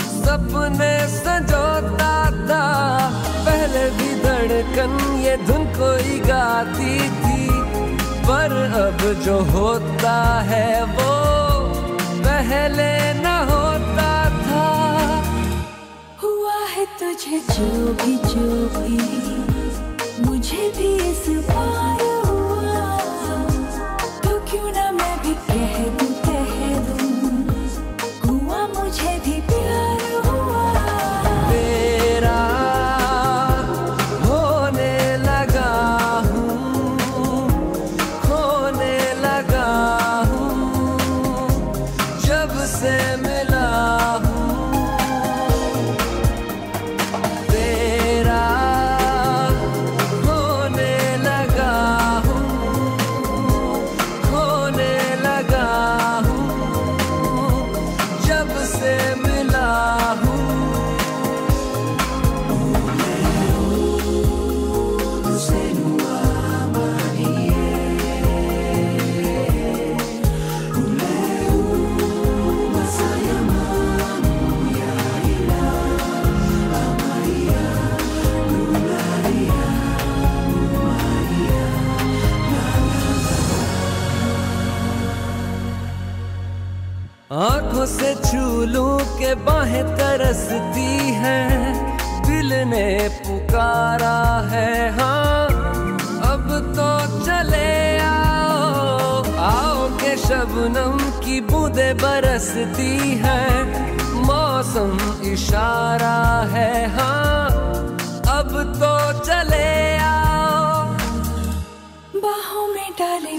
सपने सजोता था। पहले भी धड़कन ये धुन कोई गाती थी, पर अब जो होता है वो पहले न होता था। हुआ है तुझे जो भी जो भी, मुझे भी इस बार बाहें तरसती है, दिल ने पुकारा है। हाँ अब तो चले आओ आओ के शबनम की बूंदे बरसती है। मौसम इशारा है हाँ अब तो चले आओ। बाहों में डाले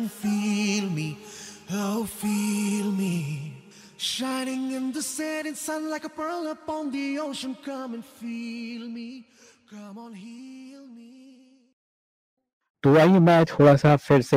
and feel me, oh feel me. Shining in the setting sun like a pearl upon the ocean. Come and feel me. Come on, heal me. तो आइए मैं थोड़ा सा फिर से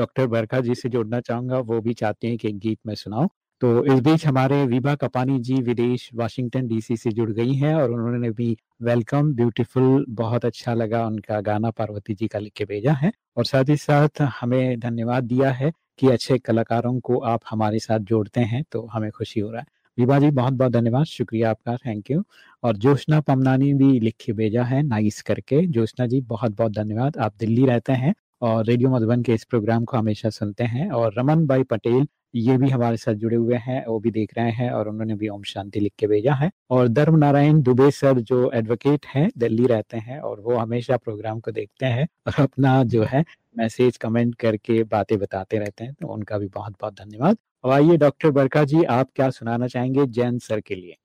डॉक्टर बरखा जी से जोड़ना चाहूँगा वो भी चाहते हैं कि एक गीत मैं सुनाऊं तो इस बीच हमारे विभा कपानी जी विदेश, वाशिंगटन डीसी से जुड़ गई हैं और उन्होंने भी वेलकम, ब्यूटीफुल, बहुत अच्छा लगा उनका गाना पार्वती जी का लिख के भेजा है। और साथ ही साथ हमें धन्यवाद दिया है कि अच्छे कलाकारों को आप हमारे साथ जोड़ते हैं तो हमें खुशी हो रहा है। विभा जी बहुत बहुत धन्यवाद, शुक्रिया आपका थैंक यू और जोशना पमनानी भी लिख के भेजा है नाइस करके। जोशना जी बहुत बहुत धन्यवाद, आप दिल्ली रहते हैं और रेडियो मधुबन के इस प्रोग्राम को हमेशा सुनते हैं। और रमन भाई पटेल ये भी हमारे साथ जुड़े हुए हैं, वो भी देख रहे हैं और उन्होंने भी ओम शांति लिख के भेजा है। और धर्म नारायण दुबे सर जो एडवोकेट हैं, दिल्ली रहते हैं और वो हमेशा प्रोग्राम को देखते हैं और अपना जो है मैसेज कमेंट करके बातें बताते रहते हैं तो उनका भी बहुत बहुत धन्यवाद। और आइए डॉक्टर बरका जी, आप क्या सुनाना चाहेंगे जैन सर के लिए?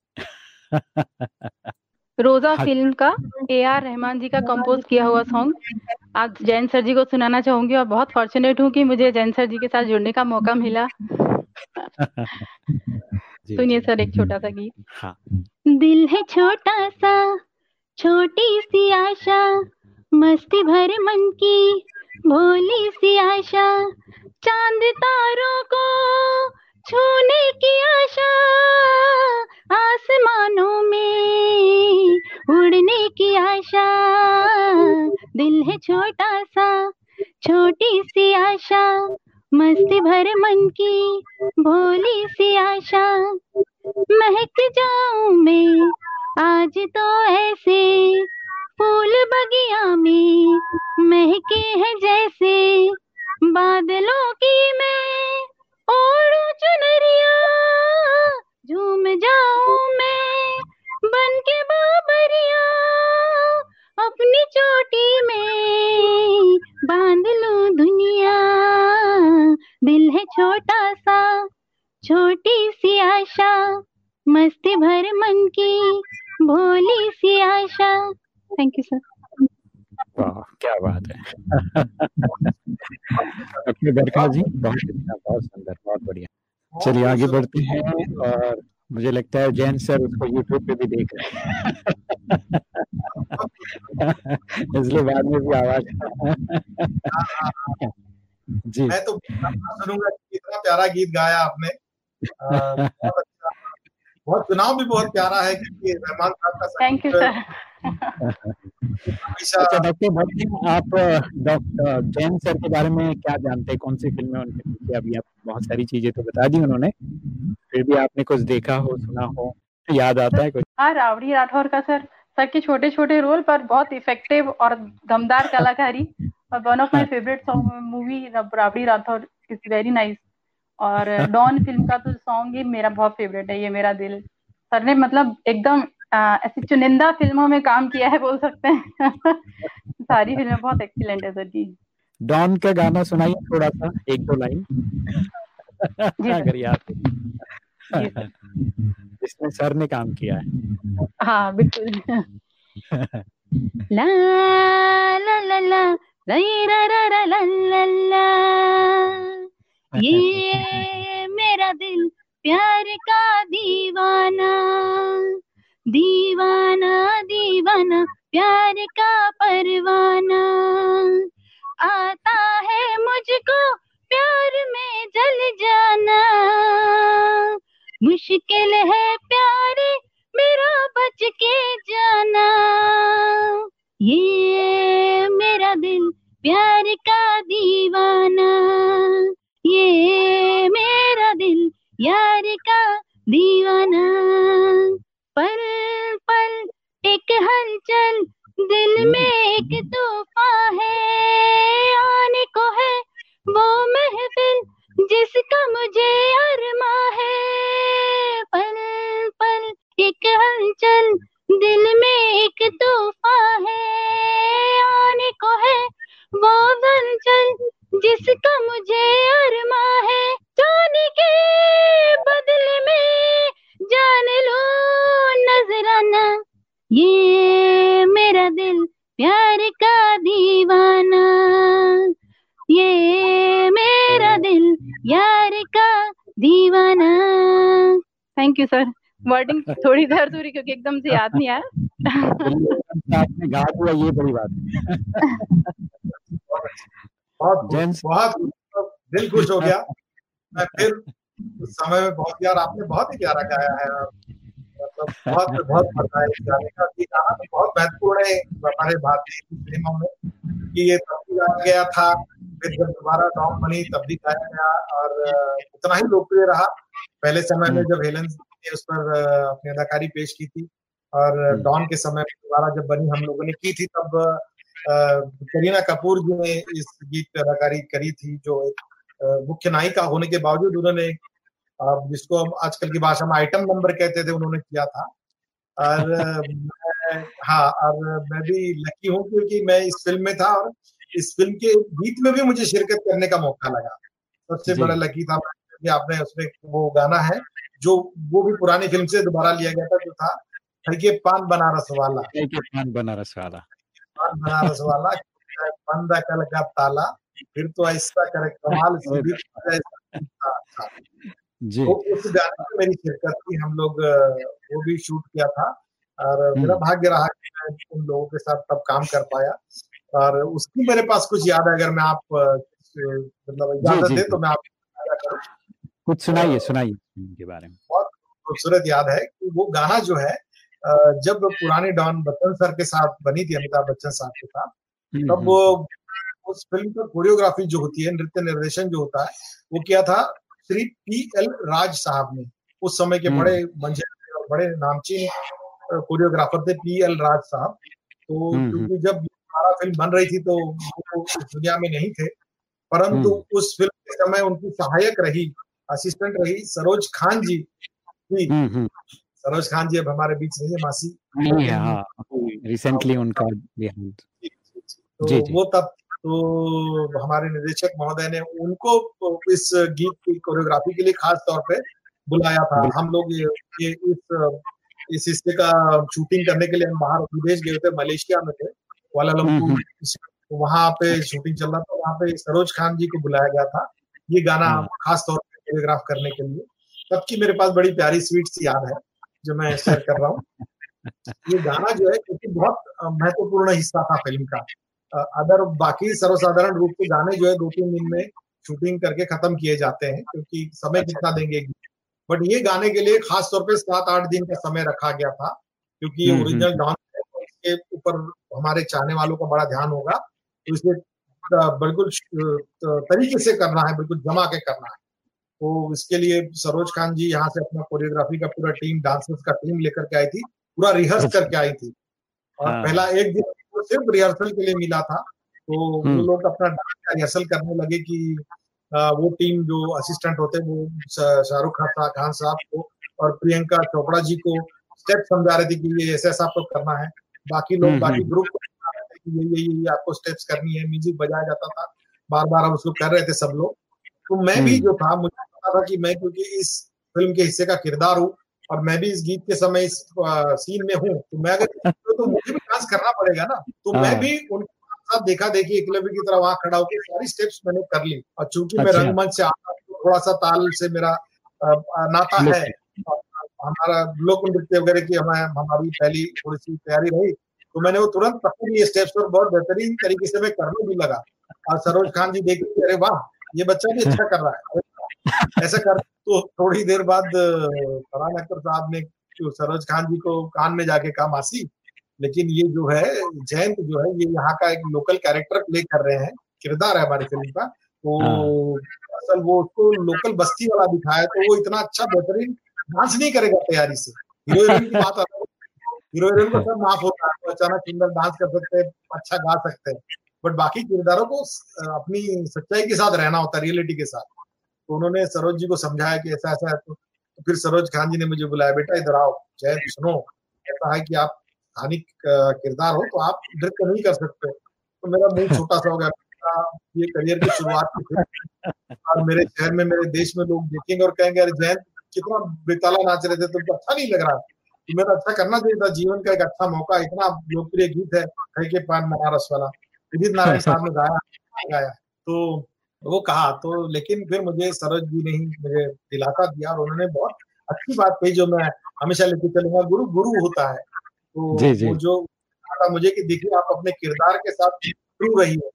रोजा हाँ। फ़िल्म का ए आर रहमान जी का कंपोज किया हुआ सॉन्ग आज जैन सर जी को सुनाना चाहूँगी और बहुत फॉर्चुनेट हूँ कि मुझे जैन सर जी के साथ जुड़ने का मौका मिला। सुनिए सर एक छोटा सा गीत। हाँ। दिल है छोटा सा छोटी सी आशा मस्ती भरे मन की भोली सी आशा चाँद तारों को छूने की आशा आसमानों में उड़ने की आशा। दिल है छोटा सा, छोटी सी आशा, मस्ती भर मन की भोली सी आशा। महक जाऊँ मैं, आज तो ऐसे फूल बगिया में महके हैं जैसे बादलों की मैं। ओढ़ू चुनरिया, झूम जाऊँ मैं, बन के बाबरिया, अपनी चोटी में बाँध लूँ दुनिया। दिल है छोटा सा, छोटी सी आशा, मस्ती भर मन की, भोली सी आशा। थैंक यू सर वाह क्या बात है। डॉक्टर बरखा जी बहुत अच्छा बहुत सुंदर बहुत बढ़िया। चलिए आगे बढ़ते हैं और मुझे लगता है जैन सर उसको यूट्यूब पे भी देख रहे हैं। इसलिए बाद में भी आवाज़ जी। मैं तो सुनूँगा इतना प्यारा गीत गाया आपने। बहुत चुनाव भी बहुत प्यारा है क्योंकि रहमान साहब का थैंक यू सर अच्छा डॉक्टर भट्ट आप डॉक्टर जैन सर के बारे में क्या जानते हैं? कौन सी फ़िल्में उनके? पीछे अभी आप बहुत सारी चीज़ें तो बता दी उन्होंने। फिर भी आपने कुछ देखा हो सुना हो याद आता है कुछ? हाँ रावड़ी राठौर का सर। सर के छोटे छोटे रोल पर बहुत इफ़ेक्टिव और दमदार कलाकारी। और one of my favourite movie Rowdy Rathore is very nice और डॉन फ़िल्म का तो सॉन्ग ही मेरा बहुत फेवरेट है ये मेरा दिल। सर ने मतलब एकदम ऐसी चुनिंदा फ़िल्मों में काम किया है बोल सकते हैं। सारी फ़िल्में बहुत एक्सीलेंट है सर की डॉन का गाना सुनाइए थोड़ा सा एक दो लाइन। जी सर। जी ने काम किया है। हाँ बिल्कुल। ला ला ला ला रा ला ला ला। ये मेरा दिल प्यार का दीवाना दीवाना दीवाना, प्यार का परवाना। आता है मुझको प्यार में जल जाना। मुश्किल है प्यारे मेरा बच के जाना। ये मेरा दिल प्यार का दीवाना। ये मेरा दिल यार का दीवाना। पल पल एक हलचल दिल में एक तूफ़ान याद नहीं आया चलिए, आपने गा दिया ये बड़ी बात है। बहुत जेंट्स बहुत दिल खुश हो गया। मैं फिर उस समय में बहुत यार आपने बहुत ही प्यारा गाया है। मतलब बहुत बहुत मज़ा है इस गाने का ये गाना भी बहुत महत्वपूर्ण है हमारे भारतीय फ़िल्मों में कि ये तब भी गाया गया था फिर जब दोबारा डॉन बनी तब भी गाया गया और उतना ही लोकप्रिय रहा। पहले समय में जब हेलन ने उस पर अपनी अदाकारी पेश की थी और डॉन के समय दोबारा जब बनी हम लोगों ने की थी तब करीना कपूर जी ने इस गीत पे अदाकारी करी थी जो एक मुख्य नायिका होने के बावजूद उन्होंने जिसको हम आजकल की भाषा में आइटम नंबर कहते थे उन्होंने किया था। और मैं हाँ और मैं भी लकी हूँ क्योंकि मैं इस फ़िल्म में था और इस फ़िल्म के गीत में भी मुझे शिरकत करने का मौका लगा। सबसे। बड़ा लकी था आपने उसमें वो गाना है जो वो भी पुरानी फ़िल्म से दोबारा लिया गया था जो था ठगे पान बनारस वाला। पान बनारस वाला। पान बनारस वाला बंद कल का ताला फिर तो ऐसा करे कमाल। जी। तो उस गाने में मेरी शिरकत थी हम लोग वो भी शूट किया था और मेरा भाग्य रहा कि मैं उन लोगों के साथ तब काम कर पाया और उसकी मेरे पास कुछ याद है अगर मैं आप मतलब इजाज़त जी, दे तो मैं करूँ। कुछ सुनाइए सुनाइए इनके बारे में। बहुत खूबसूरत याद है कि वो गाना जो है जब पुराने डॉन बच्चन सर के साथ बनी थी अमिताभ बच्चन साहब के साथ हम्म, तब वो उस फ़िल्म का कोरियोग्राफी जो होती है नृत्य निर्देशन जो होता है वो किया था श्री पी एल राज साहब ने। उस समय के हम्म। बड़े मंजे और बड़े नामचीन कोरियोग्राफर थे पी एल राज साहब। तो हम्म, क्योंकि जब हमारा फ़िल्म बन रही थी तो वो दुनिया में नहीं थे। परंतु उस फ़िल्म के समय उनकी सहायक रही असिस्टेंट रही सरोज खान जी। थी हम्म, हम्म। सरोज खान जी अब हमारे बीच नहीं है मासी। नहीं है हाँ रिसेंटली उनका देहांत तो जी, जी। वो तब तो हमारे निदेशक महोदय ने उनको इस गीत की कोरियोग्राफी के लिए खास तौर पे बुलाया था। हम लोग ये, ये इस इस हिस्से का शूटिंग करने के लिए हम बाहर विदेश गए थे मलेशिया में थे कुआलालंपुर तो वहाँ पे शूटिंग चल रहा था वहाँ पे सरोज खान जी को बुलाया गया था। ये गाना खास तौर पे कोरियोग्राफ करने के लिए। तब की मेरे पास बड़ी प्यारी स्वीट सी याद है। जो मैं शेयर कर रहा हूँ। ये गाना जो है क्योंकि बहुत महत्वपूर्ण हिस्सा था फ़िल्म का। अदर बाकी सर्वसाधारण रूप से गाने जो है दो तीन दिन में शूटिंग करके खत्म किए जाते हैं क्योंकि समय कितना देंगे बट ये गाने के लिए खास तौर पे सात आठ दिन का समय रखा गया था क्योंकि ये ओरिजिनल है तो इसके ऊपर हमारे चाहने वालों का बड़ा ध्यान होगा। तो इसे बिल्कुल तरीके से करना है बिल्कुल जमा के करना है। तो इसके लिए सरोज खान जी यहाँ से अपना कोरियोग्राफी का पूरा टीम डांसर्स का टीम लेकर के आई थी पूरा रिहर्स करके आई थी और हाँ। पहला एक दिन तो सिर्फ़ रिहर्सल के लिए मिला था तो वो हम्म। लोग अपना डांस का रिहर्सल करने लगे कि वो टीम जो असिस्टेंट होते वो शाहरुख खान साहब खान साहब को और प्रियंका चोपड़ा जी को स्टेप समझा रहे थे कि ये ऐसा ऐसा आपको करना है बाकी लोग हम्म, बाकी हम्म। ग्रुप को रहे थे ये ये ये आपको स्टेप्स करनी है म्यूज़िक बजाया जाता था बार बार हम उसको कर रहे थे सब लोग तो मैं भी हम्म। जो था मुझे था कि मैं क्योंकि इस फ़िल्म के हिस्से का किरदार हूँ और मैं भी इस गीत के समय इस सीन में हूँ। तो मैं अगर तो मुझे भी डांस करना पड़ेगा ना। तो मैं हाँ। भी उनके साथ देखा देखी एकलव्य की तरह वहाँ खड़ा होकर सारी स्टेप्स मैंने कर ली। और चूँकि मैं अच्छा। रंगमंच से आता हूँ, तो थोड़ा सा ताल से मेरा नाता है। हमारा लोक नृत्य वगैरह की हमारे हमारी पहली थोड़ी सी तैयारी रही तो मैंने वो तुरंत पकड़ लिए स्टेप्स और बहुत बेहतरीन तरीके से मैं करने भी लगा। और सरोज खान जी देख के अरे वाह ये बच्चा भी अच्छा कर रहा है। ऐसा कर तो थोड़ी देर बाद फरहान अख्तर साहब ने सरोज खान जी को कान में जाके कहा मासी लेकिन ये जो है जयंत जो है ये यहाँ का एक लोकल कैरेक्टर प्ले कर रहे हैं किरदार है हमारी फ़िल्म का तो असल वो उसको लोकल बस्ती वाला दिखाया तो वो इतना अच्छा बेहतरीन डांस नहीं करेगा तैयारी से। हीरो हीरोइन की बात आता है। हीरो हीरोइन को सब माफ़ होता है अचानक सुंदर डांस कर सकते हैं अच्छा गा सकते हैं। बट बाकी किरदारों को अपनी सच्चाई के साथ रहना होता है रियलिटी के साथ। तो उन्होंने सरोज जी को समझाया कि ऐसा ऐसा है तो तो फिर सरोज खान जी ने मुझे बुलाया, बेटा, इधर आओ जय सुनो, ऐसा है कि आप स्थानिक किरदार हो तो आप नृत्य नहीं कर सकते। तो मेरा मुँह छोटा सा हो गया ये करियर की शुरुआत और मेरे शहर में, मेरे देश में लोग देखेंगे और कहेंगे, अरे जयंत कितना बेताला नाच रहे थे तुमको अच्छा नहीं लग रहा। तो मेरा अच्छा करना चाहिए था, जीवन का एक अच्छा मौका, इतना लोकप्रिय गीत है कह के पान बनारस वाला। विदित नारायण साहब ने गाया गाया। तो वो कहा तो लेकिन फिर मुझे सरोज जी ने ही मुझे दिलासा दिया और उन्होंने बहुत अच्छी बात कही जो मैं हमेशा लेके चलूँगा। गुरु गुरु होता है। तो जी, जी। वो जो मुझे कि देखिए आप अपने किरदार के साथ ट्रू रहिए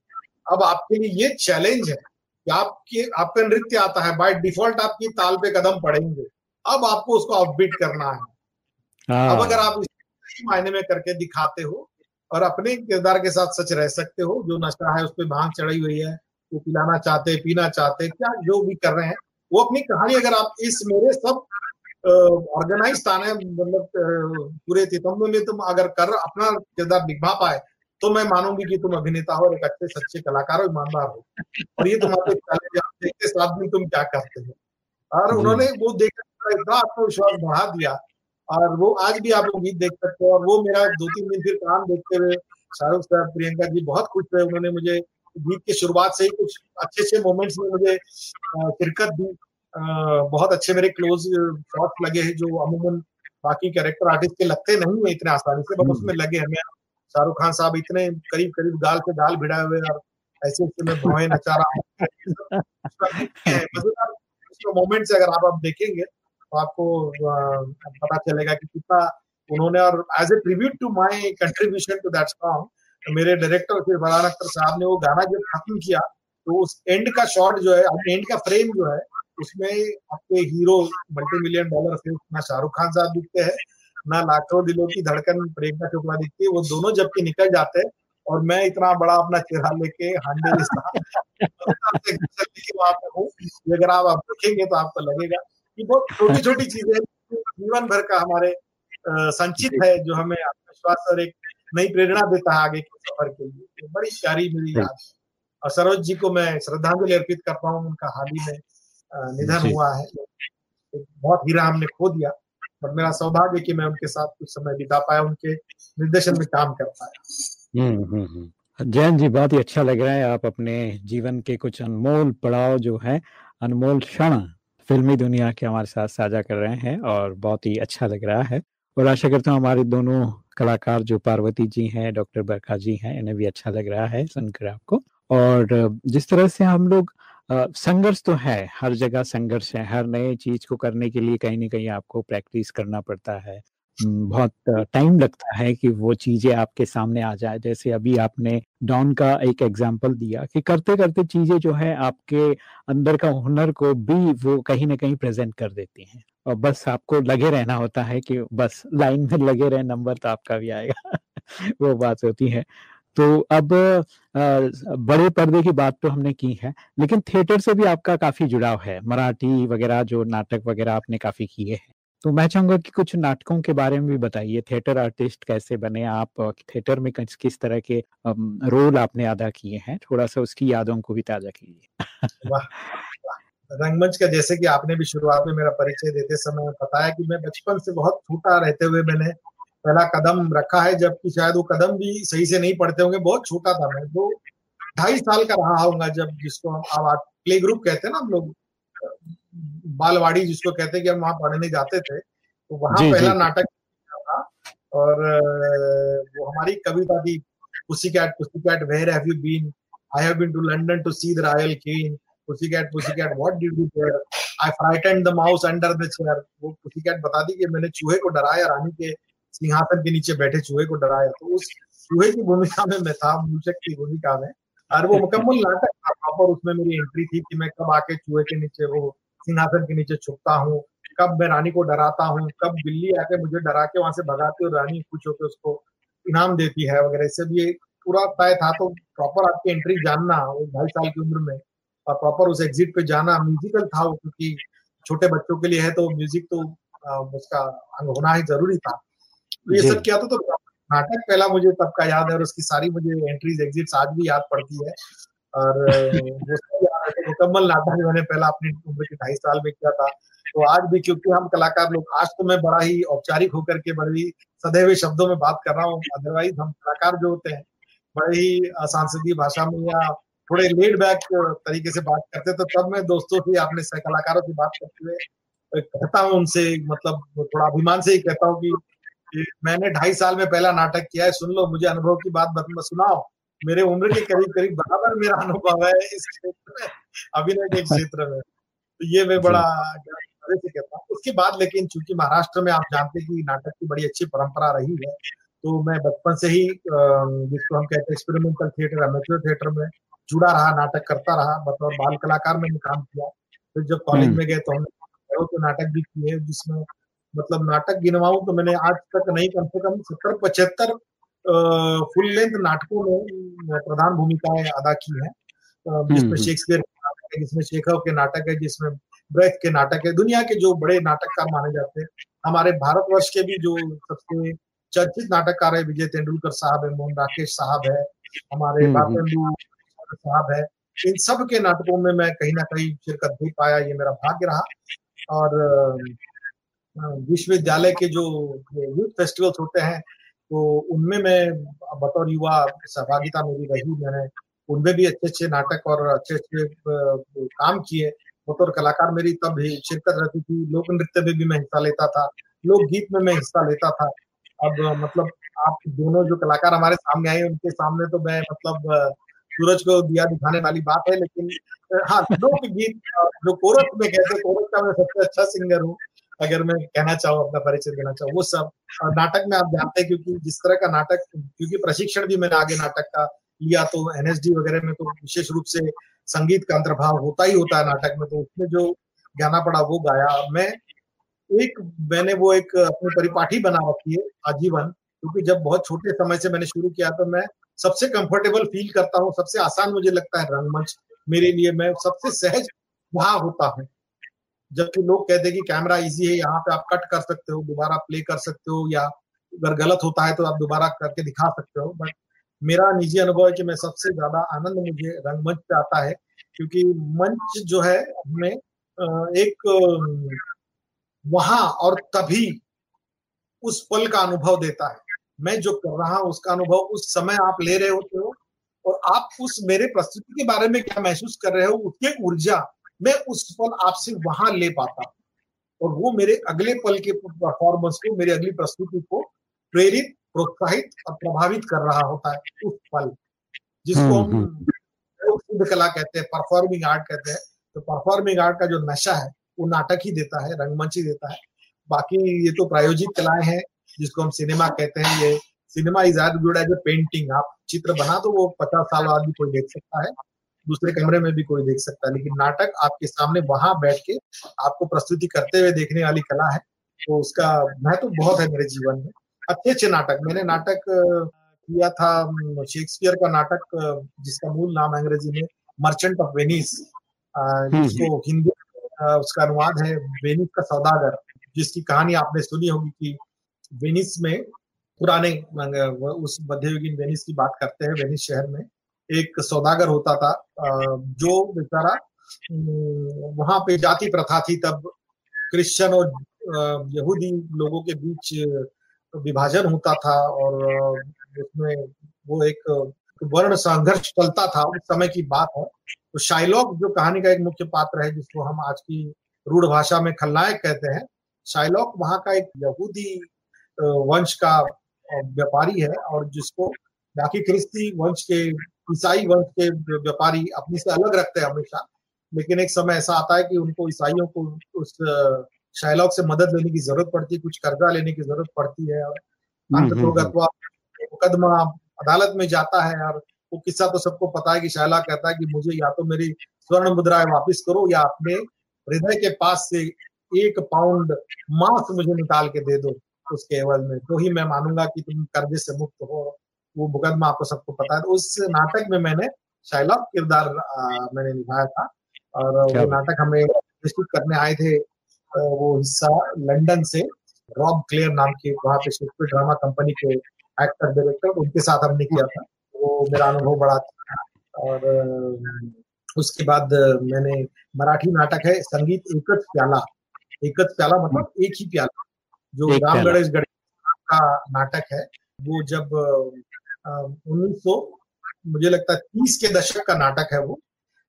अब आपके लिए ये चैलेंज है कि आपके आपका नृत्य आता है। बाय डिफ़ॉल्ट आपकी ताल पे कदम पड़ेंगे अब आपको उसको अपबीट करना है। अब अगर हाँ आप इसी मायने में करके दिखाते हो और अपने किरदार के साथ सच रह सकते हो जो नशा है उस पर भाँग चढ़ी हुई है वो पिलाना चाहते पीना चाहते क्या जो भी कर रहे हैं वो अपनी कहानी अगर आप इस मेरे सब ऑर्गेनाइज ताने मतलब पूरे तितम्ब में तुम अगर कर अपना किरदार निभा पाए तो मैं मानूँगी कि तुम अभिनेता हो और एक अच्छे सच्चे कलाकार हो ईमानदार हो। और ये तुम्हारे देखते सात दिन तुम क्या करते हो? और उन्होंने वो देखकर इतना आत्मविश्वास बढ़ा दिया और वो आज भी आप गीत देख सकते हो और वो मेरा दो तीन दिन फिर काम देखते हुए शाहरुख साहब प्रियंका जी बहुत खुश हुए उन्होंने मुझे गीत की शुरुआत से ही कुछ अच्छे अच्छे मोमेंट्स में मुझे शिरकत दी। बहुत अच्छे मेरे क्लोज शॉट्स लगे हैं जो अमूमन बाकी कैरेक्टर आर्टिस्ट के लगते नहीं है इतने आसानी से बट हम्म। उसमें लगे हमें शाहरुख खान साहब इतने करीब करीब गाल से गाल भिड़ाए हुए और ऐसे ऐसे में भौएँ नचा रहा हूँ। मोमेंट से अगर आप अब देखेंगे तो आपको पता चलेगा कि कितना उन्होंने और as a tribute to my contribution to that song मेरे डायरेक्टर फिर फरहान अख्तर साहब ने वो गाना जब खत्म किया तो उस एंड का शॉट जो है एंड का फ्रेम जो है, उसमें आपके hero multi million dollar film ना शाहरुख खान साहब दिखते हैं, ना लाखों दिलों की धड़कन प्रियंका चोपड़ा दिखती है, वो दोनों जबकि निकल जाते हैं, और मैं इतना बड़ा अपना चेहरा लेके हांडे अगर आप आप देखेंगे तो आपको लगेगा कि बहुत छोटी छोटी चीज़ें जीवन भर का हमारे संचित है, जो हमें आत्मविश्वास और एक नई प्रेरणा देता है आगे के सफ़र के लिए। ये बड़ी प्यारी मेरी याद और सरोज जी को मैं श्रद्धांजलि अर्पित करता हूँ। उनका हाल ही में निधन हुआ है। एक बहुत हीरा हमने खो दिया। और मेरा सौभाग्य कि मैं उनके साथ कुछ समय बिता पाया उनके निर्देशन में काम कर पाया। हम्म हम्म हम्म। जी बहुत ही अच्छा लग रहा है आप अपने जीवन के कुछ अनमोल पड़ाव जो है अनमोल क्षण फिल्मी दुनिया के हमारे साथ साझा कर रहे हैं और बहुत ही अच्छा लग रहा है। और आशा करता हूँ हमारे दोनों कलाकार जो पार्वती जी हैं, डॉक्टर बरखा जी हैं, इन्हें भी अच्छा लग रहा है सुनकर आपको। और जिस तरह से हम लोग संघर्ष तो है, हर जगह संघर्ष है, हर नए चीज़ को करने के लिए कहीं ना कहीं आपको प्रैक्टिस करना पड़ता है। बहुत टाइम लगता है कि वो चीज़ें आपके सामने आ जाए। जैसे अभी आपने डॉन का एक एग्ज़ाम्पल दिया कि करते करते चीज़ें जो है आपके अंदर का हुनर को भी वो कहीं ना कहीं प्रेजेंट कर देती हैं। और बस आपको लगे रहना होता है कि बस लाइन में लगे रहे नंबर तो आपका भी आएगा। वो बात होती है। तो अब बड़े पर्दे की बात तो हमने की है लेकिन थिएटर से भी आपका काफ़ी जुड़ाव है। मराठी वगैरह जो नाटक वगैरह आपने काफ़ी किए हैं। तो मैं चाहूँगा कि कुछ नाटकों के बारे में भी बताइए। थिएटर आर्टिस्ट कैसे बने आप? थिएटर में किस किस तरह के रोल आपने अदा किए हैं? थोड़ा सा उसकी यादों को भी ताज़ा कीजिए। रंगमंच का जैसे कि आपने भी शुरुआत में मेरा परिचय देते समय बताया कि मैं बचपन से बहुत छोटा रहते हुए मैंने पहला कदम रखा है जबकि शायद वो कदम भी सही से नहीं पढ़ते होंगे बहुत छोटा था मैं। तो ढाई साल का रहा होगा जब जिसको हम आज प्ले ग्रुप कहते हैं ना हम लोग बालवाड़ी जिसको कहते हैं कि हम वहाँ पढ़ने जाते थे तो वहाँ जी, पहला जी। नाटक था और वो हमारी कविता थी pussy cat pussy cat where have you been I have been to London to see the royal king pussy cat pussy cat what did you there I frightened the mouse under the chair वो pussy cat बता दी कि मैंने चूहे को डराया, रानी के सिंहासन के नीचे बैठे चूहे को डराया। तो उस चूहे की भूमिका में मैं था, मूषक की भूमिका में। और वो मुकम्मल नाटक था प्रॉपर उसमें मेरी एंट्री थी कि मैं कब आके चूहे के नीचे, वो सिंहासन के नीचे छुपता हूँ, कब मैं रानी को डराता हूँ, कब बिल्ली आके मुझे डरा के वहाँ से भगाती और रानी खुश होकर उसको इनाम देती है वगैरह। इससे भी पूरा तय था तो प्रॉपर आपकी एंट्री जानना ढाई साल की उम्र में। प्रॉपर उस एग्जिट पे जाना म्यूजिकल था वो क्योंकि छोटे बच्चों के लिए है तो म्यूज़िक तो उसका अंग होना ही ज़रूरी था। तो ये सब किया था तो नाटक पहला मुझे तब का याद है और उसकी सारी मुझे एंट्रीज एग्जिट्स आज भी याद पड़ती है। और तो मुकम्मल नाटक मैंने पहला अपनी उम्र के ढाई साल में किया था। तो आज भी क्योंकि हम कलाकार लोग आज तो मैं बड़ा ही औपचारिक होकर के बड़े ही हुए शब्दों में बात कर रहा हूँ। अदरवाइज़ हम कलाकार जो होते हैं बड़े ही सांस्कृतिक भाषा में या थोड़े लेड बैक तरीके से बात करते तो तब मैं दोस्तों से सह कलाकारों से बात करते हुए कहता हूँ उनसे मतलब थोड़ा अभिमान से ही कहता हूँ कि मैंने ढाई साल में पहला नाटक किया है, सुन लो, मुझे अनुभव की बात सुनाओ मेरे उम्र के करीब करीब बराबर मेरा अनुभव है इस क्षेत्र में, अभिनय के क्षेत्र में। तो ये मैं बड़ा से कहता हूँ। उसके बाद लेकिन चूँकि महाराष्ट्र में आप जानते हैं कि नाटक की बड़ी अच्छी परंपरा रही है तो मैं बचपन से ही जिसको हम कहते हैं एक्सपेरिमेंटल थिएटर थिएटर में जुड़ा रहा नाटक करता रहा बतौर बाल कलाकार मैंने काम किया फिर जब कॉलेज हम्म। में गए तो हमने तो नाटक भी किए जिसमें मतलब नाटक गिनवाऊं तो मैंने आज तक नहीं कम से कम सत्तर पचहत्तर फुल लेंथ नाटकों में प्रधान भूमिकाएँ अदा की है जिसमें हम्म। शेक्सपियर के नाटक है जिसमें शेखव के नाटक है जिसमें ब्रेथ के नाटक है दुनिया के जो बड़े नाटककार माने जाते हैं हमारे भारतवर्ष के भी जो सबसे चर्चित नाटककार है विजय तेंदुलकर साहब है मोहन राकेश साहब है हमारे हम्म, साहब है। इन सब के नाटकों में मैं कहीं ना कहीं शिरकत दे पाया, ये मेरा भाग्य रहा। और विश्वविद्यालय के जो यूथ फेस्टिवल्स होते हैं तो उनमें मैं बतौर युवा सहभागिता मेरी रही मैंने। उनमें भी अच्छे अच्छे नाटक और अच्छे अच्छे काम किए। बतौर कलाकार मेरी तब भी शिरकत रहती थी। लोक नृत्य में भी मैं हिस्सा लेता था। लोक गीत में मैं हिस्सा लेता था। अब मतलब आप दोनों जो कलाकार हमारे सामने आए, उनके सामने तो मैं मतलब सूरज को दिया दिखाने वाली बात है, लेकिन हाँ लोक गीत, जो कोरस में कहते कोरस का मैं सबसे अच्छा सिंगर हूँ। अगर मैं कहना चाहूँ, अपना परिचय देना चाहूँ, वो सब नाटक में आप जानते हैं, क्योंकि जिस तरह का नाटक, क्योंकि प्रशिक्षण भी मैंने आगे नाटक का लिया तो एनएसडी वगैरह में तो विशेष रूप से संगीत का अंतर्भाव होता ही होता है नाटक में तो उसमें जो गाना पड़ा, वो गाया। मैं एक, मैंने वो एक अपनी परिपाठी बना रखी है, आजीवन, क्योंकि जब बहुत छोटे समय से मैंने शुरू किया तो मैं सबसे कंफर्टेबल फील करता हूँ, सबसे आसान मुझे लगता है रंगमंच मेरे लिए मैं सबसे सहज वहाँ होता हूँ। जबकि लोग कहते हैं कि कैमरा इजी है, यहाँ पे आप कट कर सकते हो, दोबारा प्ले कर सकते हो, या अगर गलत होता है तो आप दोबारा करके दिखा सकते हो। बट मेरा निजी अनुभव है कि मैं सबसे ज़्यादा आनंद मुझे रंगमंच पे आता है, क्योंकि मंच जो है हमें एक वहाँ और तभी उस पल का अनुभव देता है। मैं जो कर रहा हूँ उसका अनुभव उस समय आप ले रहे होते हो और आप उस मेरे प्रस्तुति के बारे में क्या महसूस कर रहे हो उसके ऊर्जा मैं उस पल आपसे वहाँ ले पाता हूँ। और वो मेरे अगले पल के परफॉर्मेंस को मेरी अगली प्रस्तुति को प्रेरित प्रोत्साहित और प्रभावित कर रहा होता है उस पल जिसको हम्म, हम सिद्ध कला कहते हैं परफॉर्मिंग आर्ट कहते हैं। तो परफॉर्मिंग आर्ट का जो नशा है वो नाटक ही देता है रंगमंच ही देता है। बाकी ये तो प्रायोजित कलाएँ हैं जिसको हम सिनेमा कहते हैं ये cinema is as good as a painting आप चित्र बना तो वो पचास साल बाद भी कोई देख सकता है दूसरे कमरे में भी कोई देख सकता है लेकिन नाटक आपके सामने वहाँ बैठ के आपको प्रस्तुति करते हुए देखने वाली कला है तो उसका महत्व तो बहुत है मेरे जीवन में। अच्छे अच्छे नाटक। मैंने नाटक किया था शेक्सपियर का नाटक जिसका मूल नाम है अंग्रेज़ी में मर्चेंट ऑफ़ वेनिस जिसको हिंदी उसका अनुवाद है वेनिस का सौदागर जिसकी कहानी आपने सुनी होगी कि वेनिस में, पुराने उस मध्ययुगीन वेनिस की बात करते हैं, वेनिस शहर में, एक सौदागर होता था जो बेचारा वहाँ पे जाति प्रथा थी तब क्रिश्चियन और यहूदी लोगों के बीच विभाजन होता था और उसमें वो एक वर्ण संघर्ष चलता था उस समय की बात है। तो शाइलॉक जो कहानी का एक मुख्य पात्र है, जिसको हम आज की रूढ़ भाषा में खलनायक कहते हैं, शाइलॉक वहाँ का एक यहूदी वंश का व्यापारी है और जिसको बाकी ख्रिस्ती वंश के ईसाई वंश के व्यापारी अपने से अलग रखते हैं हमेशा लेकिन एक समय ऐसा आता है कि उनको ईसाइयों को उस अ, से मदद लेने की ज़रूरत पड़ती है कुछ कर्जा लेने की ज़रूरत पड़ती है और हम्म, हम्म, हम्म। तो मुकदमा अदालत में जाता है और वो किस्सा तो सबको पता है कि शायला कहता है कि मुझे या तो मेरी स्वर्ण मुद्राएँ वापस करो या अपने हृदय के पास से एक पाउंड मांस मुझे निकाल के दे दो उसके एवज में तो ही मैं मानूँगा कि तुम कर्जे से मुक्त हो। वो मुकदमा आपको सबको पता है। उस नाटक में मैंने शाइला किरदार मैंने निभाया था और वो नाटक हमें प्रस्तुत करने आए थे वो हिस्सा लंदन से रॉब क्लेयर नाम के वहाँ पे शेक्सपियर ड्रामा कंपनी के एक्टर डायरेक्टर उनके साथ हमने किया था। वो मेरा अनुभव बड़ा था और उसके बाद मैंने मराठी नाटक है संगीत एकच प्याला। एकच प्याला मतलब एक ही प्याला। जो राम गणेश गणेश का नाटक है वो जब उन्नीस सौ मुझे लगता है तीस के दशक का नाटक है वो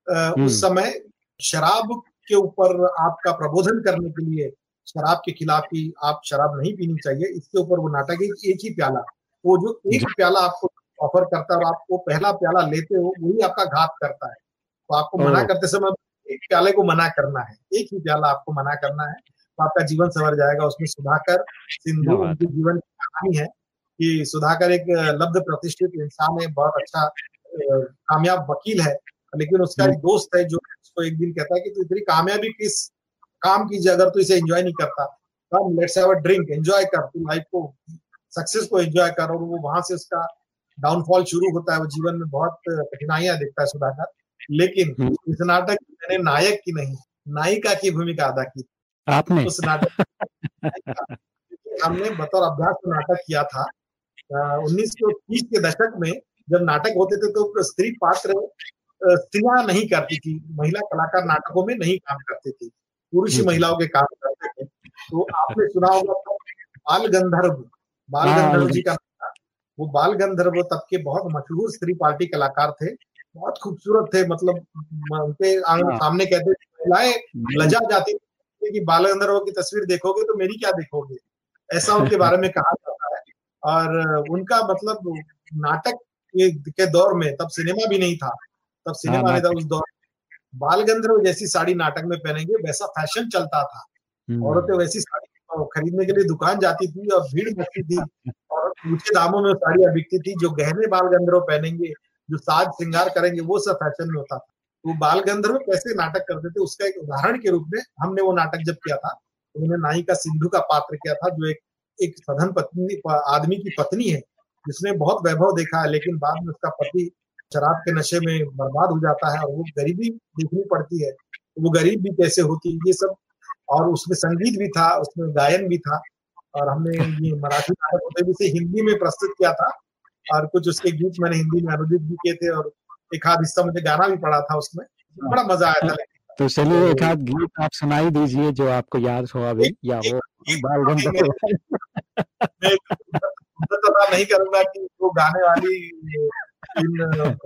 अ, हम्म। उस समय शराब के ऊपर आपका प्रबोधन करने के लिए शराब के खिलाफ ही आप शराब नहीं पीनी चाहिए इसके ऊपर वो नाटक है एक ही प्याला। वो जो एक प्याला आपको ऑफ़र करता है और आप वो पहला प्याला लेते हो वही आपका घात करता है। तो आपको मना करते समय एक प्याले को मना करना है एक ही प्याला आपको मना करना है। तो आपका जीवन संवर जाएगा। उसमें सुधाकर सिंधु उनके जीवन की कहानी है कि सुधाकर एक लब्ध प्रतिष्ठित इंसान है बहुत अच्छा कामयाब वकील है। लेकिन उसका एक दोस्त है जो उसको एक दिन कहता है कि तू इतनी कामयाबी किस काम कीजिए अगर तू इसे एंजॉय नहीं करता come let's have a drink enjoy कर। तू लाइफ को सक्सेस को एंजॉय कर और वो वहाँ से उसका डाउनफॉल शुरू होता है। वो जीवन में बहुत कठिनाइयाँ देखता है सुधाकर। लेकिन हम्म। इस नाटक मैंने नायक की नहीं नायिका की भूमिका अदा की। आपने? उस नाटक हमने बतौर अभ्यास में नाटक किया था। उन्नीस सौ तीस के दशक में जब नाटक होते थे तो स्त्री पात्र स्त्रियाँ नहीं करती थी। महिला कलाकार नाटकों में नहीं काम करती थी। पुरुष। महिलाओं के काम करते थे। तो आपने सुना होगा तो बाल गंधर्व बाल हाँ, गंधर्व। जी का वो बाल गंधर्व तब के बहुत मशहूर स्त्री पार्टी कलाकार थे। बहुत खूबसूरत थे। मतलब उनके हाँ। सामने कहते थे महिलाएँ लजा जाती थी कि बाल गंधर्व की तस्वीर देखोगे तो मेरी क्या देखोगे? ऐसा उनके बारे में कहा जाता है। और उनका मतलब नाटक के, दौर में तब सिनेमा भी नहीं था। तब सिनेमा नहीं था उस दौर बाल गंधर्व जैसी साड़ी नाटक में पहनेंगे वैसा फ़ैशन चलता था। हम्म। औरतें वैसी साड़ी खरीदने के लिए दुकान जाती थी और भीड़ मचती थी। और ऊँचे दामों में साड़ियाँ बिकती थी जो गहने बाल गंधर्व पहनेंगे जो साज श्रृंगार करेंगे वो सब फ़ैशन में होता था। तो बाल गंधर्व कैसे नाटक करते थे, उसका एक उदाहरण के रूप में हमने वो नाटक जब किया था तो उन्होंने नायिका सिंधु का पात्र किया था, जो एक एक सधन पत्नी आदमी की पत्नी है, जिसने बहुत वैभव देखा है, लेकिन बाद में उसका पति शराब के नशे में बर्बाद हो जाता है, और वो गरीबी देखनी पड़ती है तो वो गरीब भी कैसे होती है, ये सब, और उसमें संगीत भी था, उसमें गायन भी था, और हमने ये मराठी नाटक होते से हिंदी में प्रस्तुत किया था, और कुछ उसके गीत मैंने हिंदी में अनुदित भी किए थे, और एक आध हिस्सा मुझे गाना भी पड़ा था उसमें। बड़ा मज़ा आया था तो चलिए एक आध गीत आप सुनाई दीजिए जो आपको याद हो अभी या वो बाल पता नहीं करूँगा कि वो गाने वाली इन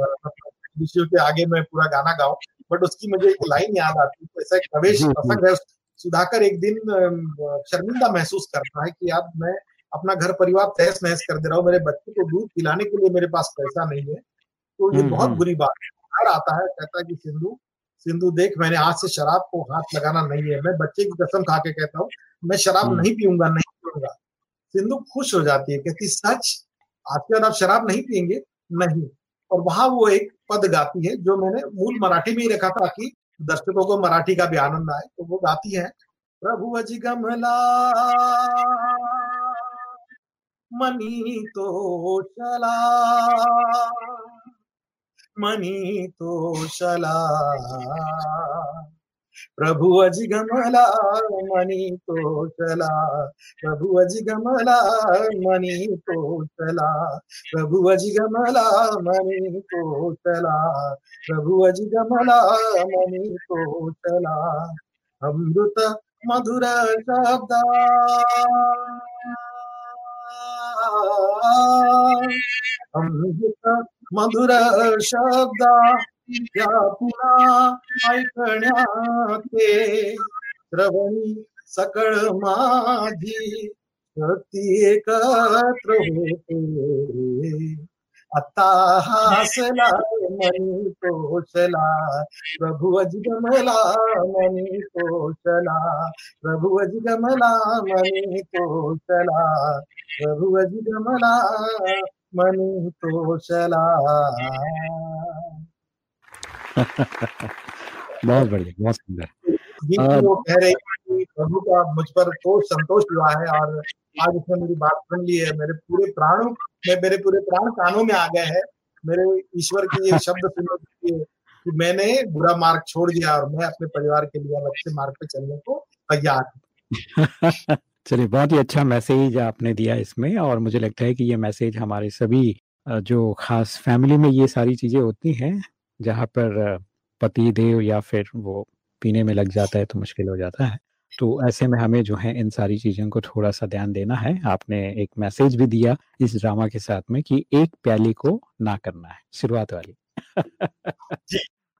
विषयों के आगे मैं पूरा गाना गाऊं। बट उसकी मुझे एक लाइन याद आती है तो ऐसा एक प्रवेश। प्रसंग है सुधाकर एक दिन शर्मिंदा महसूस करता है कि यार मैं अपना घर परिवार तहस नहस कर दे रहा हूँ मेरे बच्चे को दूध पिलाने के लिए मेरे पास पैसा नहीं है। तो ये हम्म, बहुत हम्म। बुरी बात है। घर आता है कहता है कि सिंधु सिंधु देख मैंने आज से शराब को हाथ लगाना नहीं है। मैं बच्चे की कसम खा के कहता हूँ मैं शराब हम्म। नहीं पीऊँगा नहीं पीऊँगा। सिंधु खुश हो जाती है कहती सच? आज के बाद आप शराब नहीं पियेंगे? नहीं। और वहाँ वो एक पद गाती है जो मैंने मूल मराठी में ही रखा था ताकि दर्शकों को मराठी का भी आनंद आए तो वो गाती है प्रभु अजी गमला मनी तो चला तो चला प्रभु अजी गमला मनी तो चला प्रभु अजी गमला मनी तो चला प्रभु अजी गमला मनी तो चला प्रभु अजी गमला मनी तो चला अमृत मधुर शब्द। अमृत मधुर शब्द या पुन्हा ऐकण्याचे श्रवणी सकळ माझी शक्ती एकत्र होते. आता हासला मनी कोशला प्रभु अजगमला मनी कोशला प्रभु अजगमला मनी कोशला प्रभु अजगमला मनी तोषला बहुत बढ़िया बहुत सुंदर। वो कह रहे हैं कि प्रभु का मुझ पर तो संतोष हुआ है और आज उसने मेरी बात सुन ली है मेरे पूरे प्राणों में मेरे पूरे प्राण कानों में आ गए हैं। मेरे ईश्वर के ये शब्द सुनो कि मैंने बुरा मार्ग छोड़ दिया और मैं अपने परिवार के लिए अच्छे मार्ग पे चलने को तैयार हूँ। चलिए बहुत ही अच्छा मैसेज आपने दिया इसमें और मुझे लगता है कि ये मैसेज हमारे सभी जो खास फैमिली में ये सारी चीज़ें होती हैं जहाँ पर पति देव या फिर वो पीने में लग जाता है तो मुश्किल हो जाता है। तो ऐसे में हमें जो है इन सारी चीज़ों को थोड़ा सा ध्यान देना है। आपने एक मैसेज भी दिया इस ड्रामा के साथ में कि एक प्याली को ना करना है शुरुआत वाली।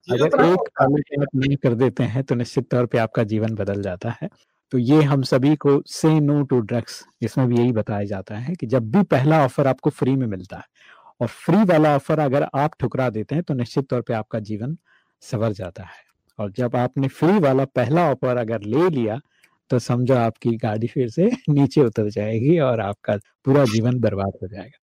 अगर एक प्याली को आप नहीं कर देते हैं तो निश्चित तौर पे आपका जीवन बदल जाता है। तो ये हम सभी को से नो टू ड्रग्स इसमें भी यही बताया जाता है कि जब भी पहला ऑफ़र आपको फ्री में मिलता है और फ्री वाला ऑफ़र अगर आप ठुकरा देते हैं तो निश्चित तौर पे आपका जीवन सवर जाता है। और जब आपने फ्री वाला पहला ऑफ़र अगर ले लिया तो समझो आपकी गाड़ी फिर से नीचे उतर जाएगी और आपका पूरा जीवन बर्बाद हो जाएगा।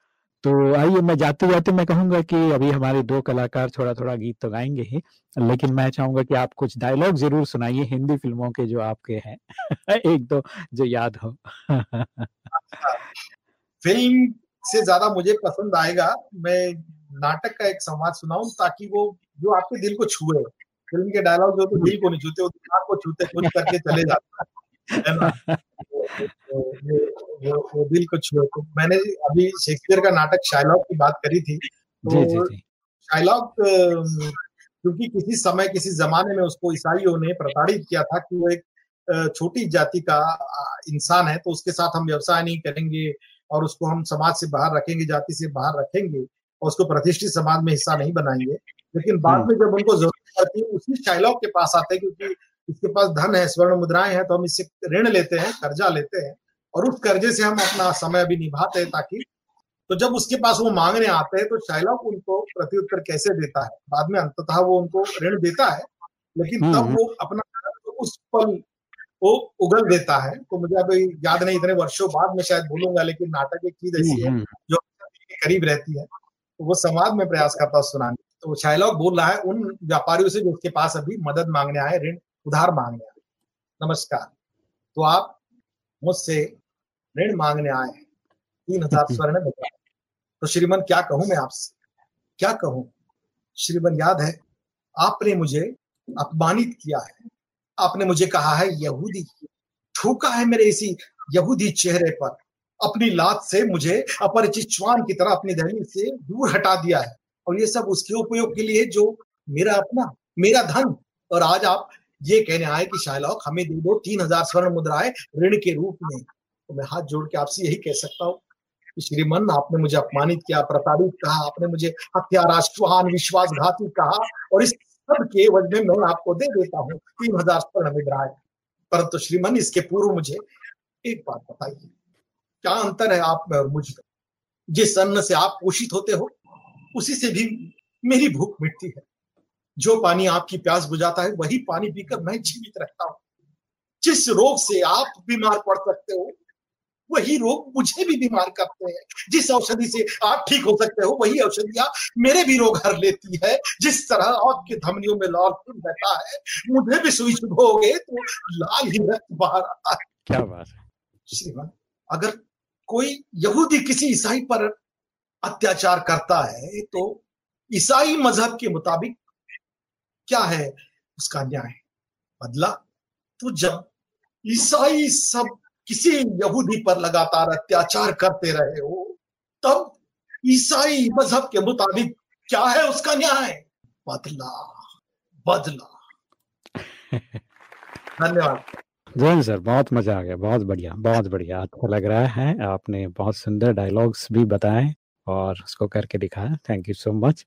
तो आइए मैं जाते जाते मैं कहूँगा कि अभी हमारे दो कलाकार थोड़ा थोड़ा गीत तो गाएँगे ही लेकिन मैं चाहूँगा कि आप कुछ डायलॉग ज़रूर सुनाइए हिंदी फ़िल्मों के जो आपके हैं एक दो जो याद हो। फ़िल्म से ज़्यादा मुझे पसंद आएगा मैं नाटक का एक संवाद सुनाऊं ताकि वो जो आपके दिल को छुए फ़िल्म के डायलॉग जो तो दिल को नहीं छूते वो दिमाग को छूते कुछ करके चले जाते हैं। वो, वो, दिल को छुए। तो मैंने अभी शेक्सपियर का नाटक शाइलॉक की बात करी थी। तो शाइलॉक क्योंकि किसी समय किसी जमाने में उसको ईसाइयों ने प्रताड़ित किया था कि वो एक छोटी जाति का इंसान है तो उसके साथ हम व्यवसाय नहीं करेंगे और उसको हम समाज से बाहर रखेंगे जाति से बाहर रखेंगे और उसको प्रतिष्ठित समाज में हिस्सा नहीं बनाएँगे। लेकिन बाद हम्म। में जब उनको ज़रूरत पड़ती है उसी शाइलॉक के पास आते हैं क्योंकि इसके पास धन है स्वर्ण मुद्राएँ हैं तो हम इससे ऋण लेते हैं कर्जा लेते हैं और उस कर्जे से हम अपना समय भी निभाते हैं ताकि तो जब उसके पास वो मांगने आते हैं तो शाइलॉक उनको प्रत्युत्तर कैसे देता है? बाद में अंततः वो उनको ऋण देता है लेकिन हम्म तब हम्म। वो अपना तो उस पल वो उगल देता है। तो मुझे अभी याद नहीं इतने वर्षों बाद में शायद भूलूँगा लेकिन नाटक एक चीज़ ऐसी है हम्म जो करीब रहती है तो वो संवाद में प्रयास करता हूँ सुनाने। तो शाइलॉक बोल रहा है उन व्यापारियों से जो उसके पास अभी मदद मांगने आए ऋण उधार मांगने आए। नमस्कार। तो आप मुझसे ऋण मांगने आए हैं। तीन हज़ार स्वर्ण मुद्रा तो श्रीमन क्या कहूँ मैं आपसे? क्या कहूँ? श्रीमन याद है आपने मुझे अपमानित किया है। आपने मुझे कहा है यहूदी थूका है मेरे इसी यहूदी चेहरे पर। अपनी लात से मुझे अपरिचित श्वान की तरह अपनी दहली से दूर हटा दिया है। और ये सब उसके उपयोग के लिए जो मेरा अपना मेरा धन। और आज आप ये कहने आए कि शाहलॉक हमें दे दो, तीन हज़ार स्वर्ण मुद्राएँ ऋण के रूप में। तो मैं हाथ जोड़ के आपसे यही कह सकता हूँ श्रीमन, आपने मुझे अपमानित किया, प्रताड़ित कहा, आपने मुझे हत्यारा श्वान विश्वासघाती कहा और इस सब के एवज में मैं आपको दे देता हूँ, तीन हज़ार स्वर्ण मुद्राएँ परंतु श्रीमन, इसके पूर्व मुझे एक बात बताइए, क्या अंतर है आप में और मुझ जिस अन्न से आप पोषित होते हो, उसी से भी मेरी भूख मिटती है। जो पानी आपकी प्यास बुझाता है वही पानी पीकर मैं जीवित रहता हूँ। जिस रोग से आप बीमार पड़ सकते हो वही रोग मुझे भी बीमार करते हैं। जिस औषधि से आप ठीक हो सकते हो वही औषधियाँ मेरे भी रोग हर लेती है। जिस तरह आपके धमनियों में लाल खून बहता है मुझे भी सुई चुभोगे तो लाल ही रक्त बाहर आता है। क्या बात है। श्रीमान अगर कोई यहूदी किसी ईसाई पर अत्याचार करता है तो ईसाई मज़हब के मुताबिक क्या है? उसका न्याय। बदला। तो जब ईसाई सब किसी यहूदी पर लगातार अत्याचार करते रहे हो तब ईसाई मज़हब के मुताबिक क्या है उसका न्याय? बदला। बदला। धन्यवाद। जैन सर बहुत मज़ा आ गया बहुत बढ़िया बहुत बढ़िया। अच्छा लग रहा है आपने बहुत सुंदर डायलॉग्स भी बताए और उसको करके दिखाया। थैंक यू सो मच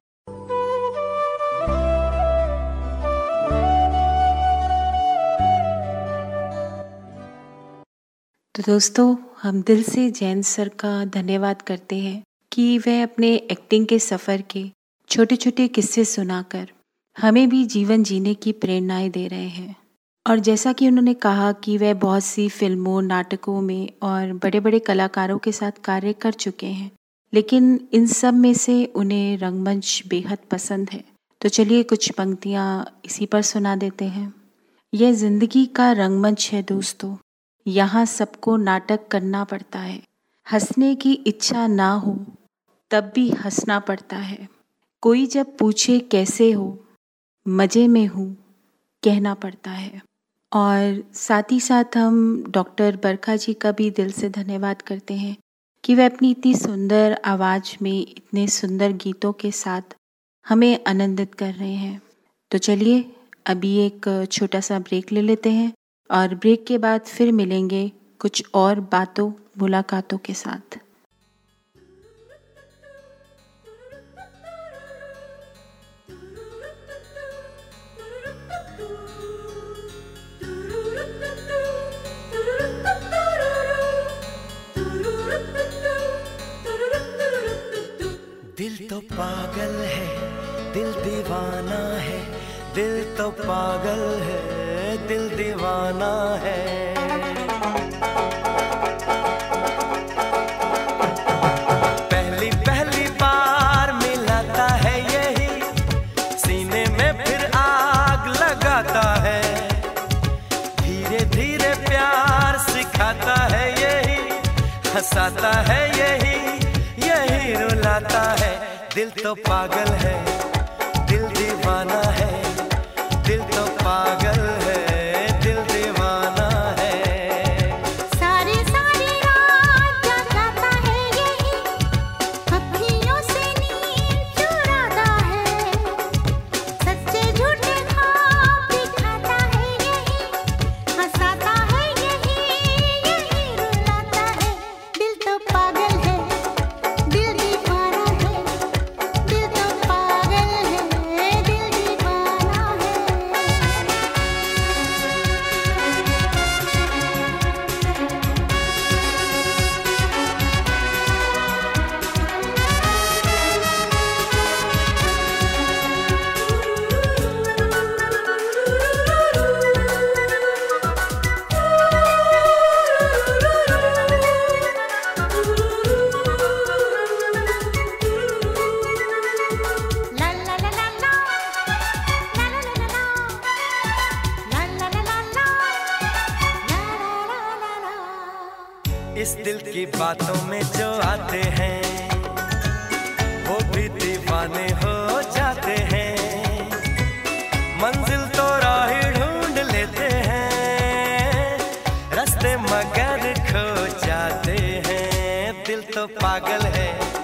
तो दोस्तों, हम दिल से जैन सर का धन्यवाद करते हैं कि वह अपने एक्टिंग के सफ़र के छोटे छोटे किस्से सुनाकर हमें भी जीवन जीने की प्रेरणाएँ दे रहे हैं। और जैसा कि उन्होंने कहा कि वह बहुत सी फ़िल्मों, नाटकों में और बड़े बड़े कलाकारों के साथ कार्य कर चुके हैं, लेकिन इन सब में से उन्हें रंगमंच बेहद पसंद है। तो चलिए कुछ पंक्तियाँ इसी पर सुना देते हैं। यह ज़िंदगी का रंगमंच है दोस्तों। यहाँ सबको नाटक करना पड़ता है। हंसने की इच्छा ना हो, तब भी हंसना पड़ता है। कोई जब पूछे कैसे हो, मज़े में हूँ, कहना पड़ता है। और साथ ही साथ हम डॉक्टर बरखा जी का भी दिल से धन्यवाद करते हैं कि वह अपनी इतनी सुंदर आवाज़ में, इतने सुंदर गीतों के साथ हमें आनंदित कर रहे हैं। तो चलिए, अभी एक छोटा सा ब्रेक ले लेते हैं। और ब्रेक के बाद फिर मिलेंगे कुछ और बातों, मुलाकातों के साथ। दिल तो पागल है, दिल दीवाना है। दिल तो पागल है, दिल दीवाना है। पहली पहली बार मिलाता है यही, सीने में फिर आग लगाता है। धीरे धीरे प्यार सिखाता है यही, हंसाता है यही यही रुलाता है। दिल तो पागल है, दिल दीवाना है। मगर खो जाते हैं। दिल तो पागल है।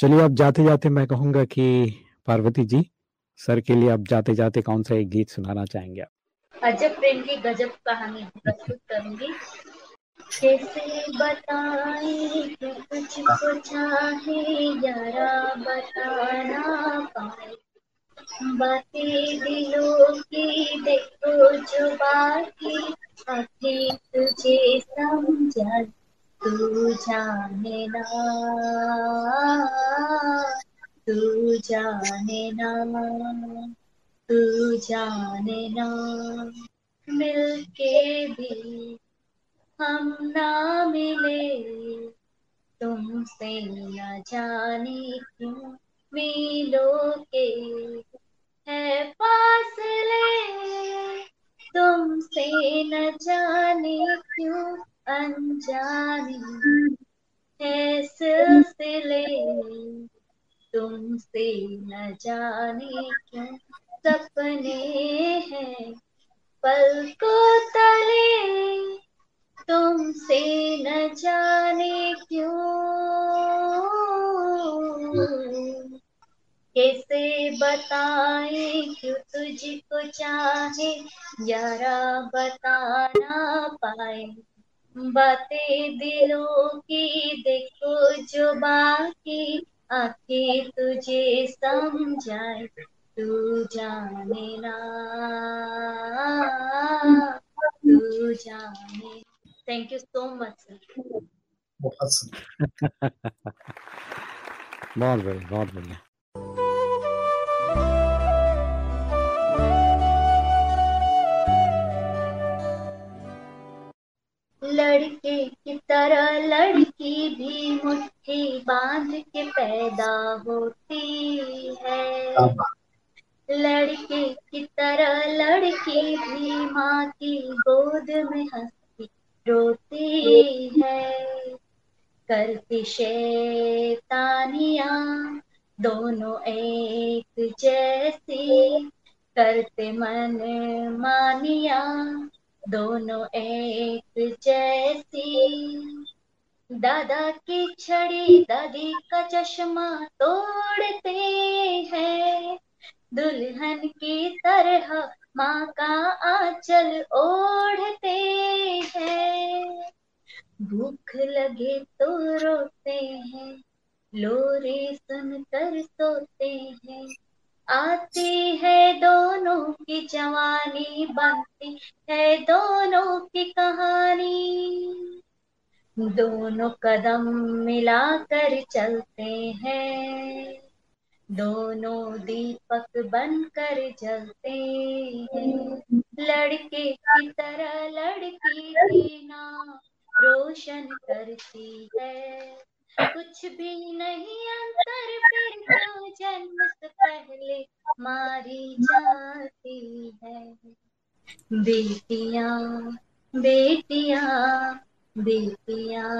चलिए, अब जाते जाते मैं कहूँगा कि पार्वती जी, सर के लिए अब जाते जाते कौन सा एक गीत सुनाना चाहेंगे आप? अजब प्रेम की गजब कहानी प्रस्तुत करूँगी। कैसे बताए तुझको चाहे यारा बताना पाए। बातें दिलों की देखो जो बाकी तुझे समझा तू जाने ना। तू जाने ना। तू जाने ना। मिलके भी हम ना मिले। तुमसे न जाने क्यों मिलो के है फासले। तुमसे न जाने क्यों अनजाने है सिलसिले तुमसे न जाने क्यों सपने हैं, पल को तले तुमसे न जाने क्यों? कैसे बताएँ क्यों तुझको चाहे, यारा बताना पाए। बातें दिलों की देखो जो बाकी आँखें तुझे समझाए तू जाने ना तू जाने thank you so much sir बहुत बहुत बढ़िया बहुत बढ़िया। लड़के की तरह लड़की भी मुट्ठी बाँध के पैदा होती है। लड़के की तरह लड़की भी माँ की गोद में हंसती रोती है। करती शैतानिया दोनों एक जैसी करते मन मानिया दोनों एक जैसी। दादा की छड़ी, दादी का चश्मा तोड़ते हैं। दुल्हन की तरह माँ का आंचल ओढ़ते हैं। भूख लगे तो रोते हैं, लोरी सुनकर सोते हैं। आती है दोनों की जवानी, बनती है दोनों की कहानी। दोनों कदम मिलाकर चलते हैं। दोनों दीपक बनकर जलते हैं। लड़के की तरह लड़की भी नाम रोशन करती है। कुछ भी नहीं अंतर, फिर तो जन्म से पहले मारी जाती है। बेटियाँ बेटियाँ बेटियाँ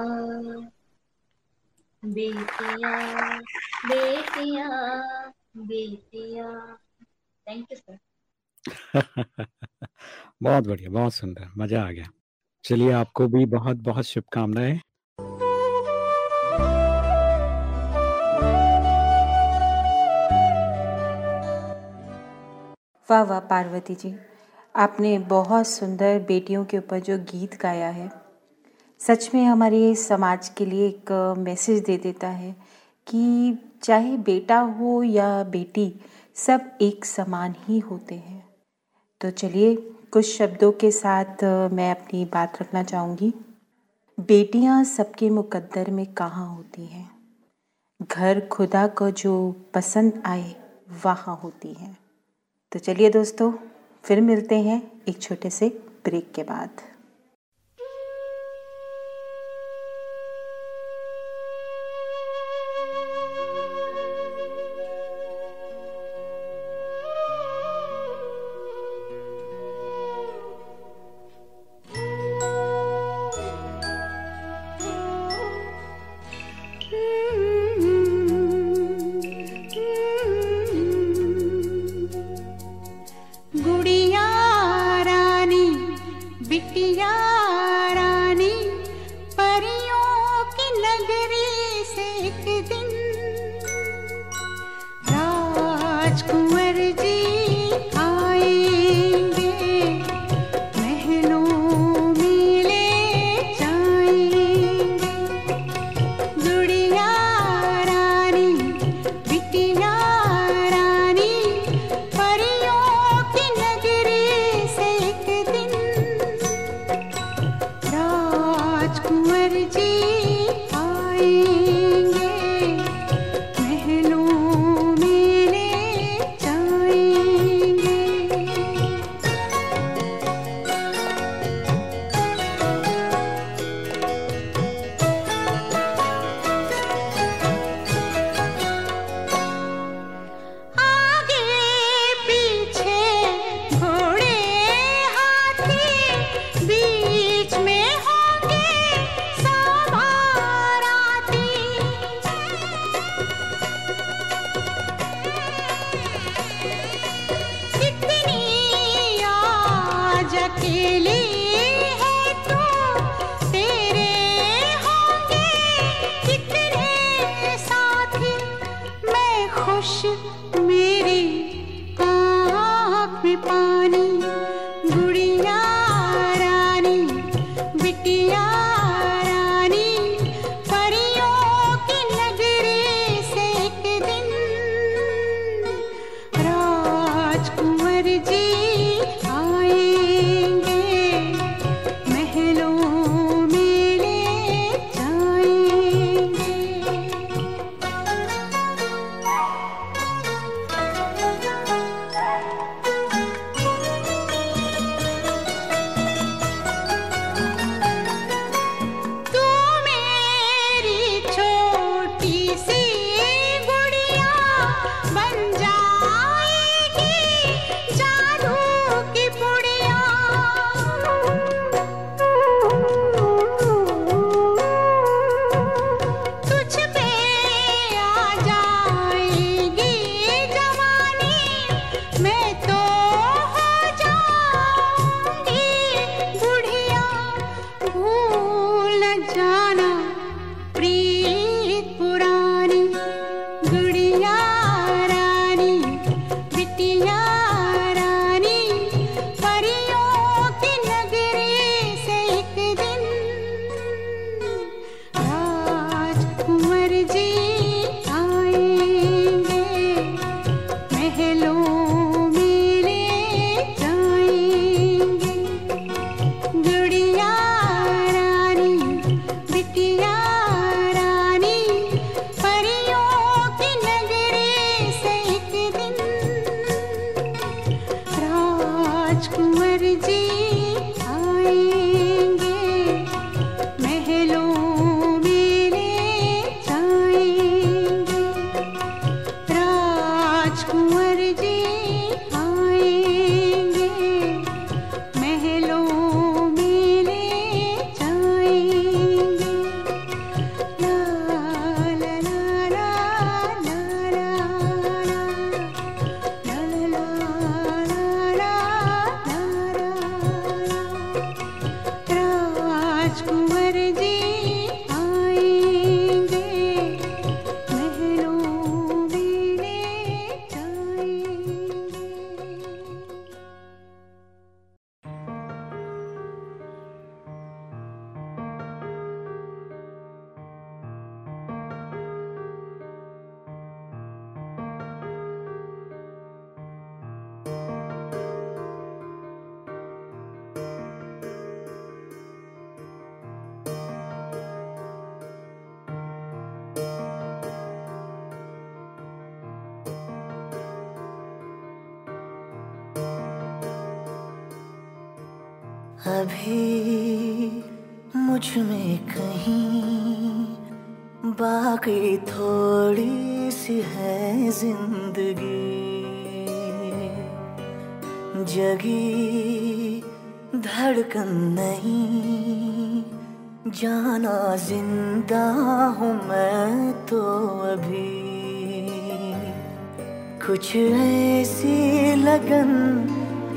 बेटियाँ बेटियाँ बेटियाँ। थैंक यू सर बहुत बढ़िया, बहुत सुंदर, मज़ा आ गया। चलिए, आपको भी बहुत बहुत शुभकामनाएँ। वाह वाह पार्वती जी। आपने बहुत सुंदर बेटियों के ऊपर जो गीत गाया है, सच में हमारे समाज के लिए एक मैसेज दे देता है कि चाहे बेटा हो या बेटी, सब एक समान ही होते हैं। तो चलिए, कुछ शब्दों के साथ मैं अपनी बात रखना चाहूँगी। बेटियाँ सबके मुकद्दर में कहाँ होती हैं? घर खुदा को जो पसंद आए, वहाँ होती हैं। तो चलिए दोस्तों फिर मिलते हैं एक छोटे से ब्रेक के बाद।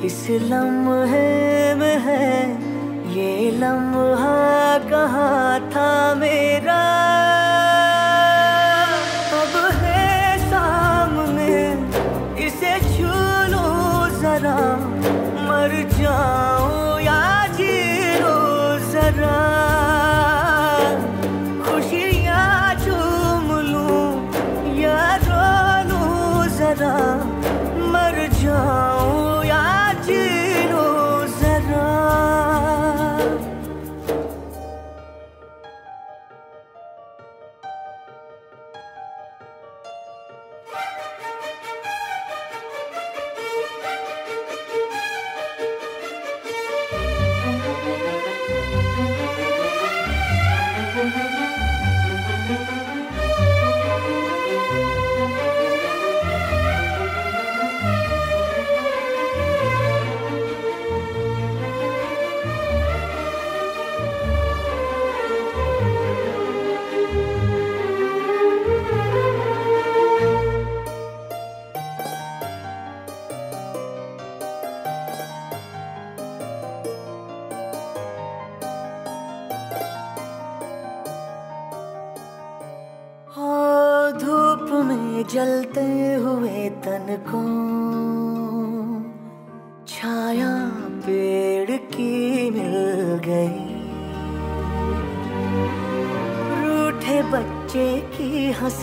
इस लम्हे में है ये लम्हा कहाँ था मेरा?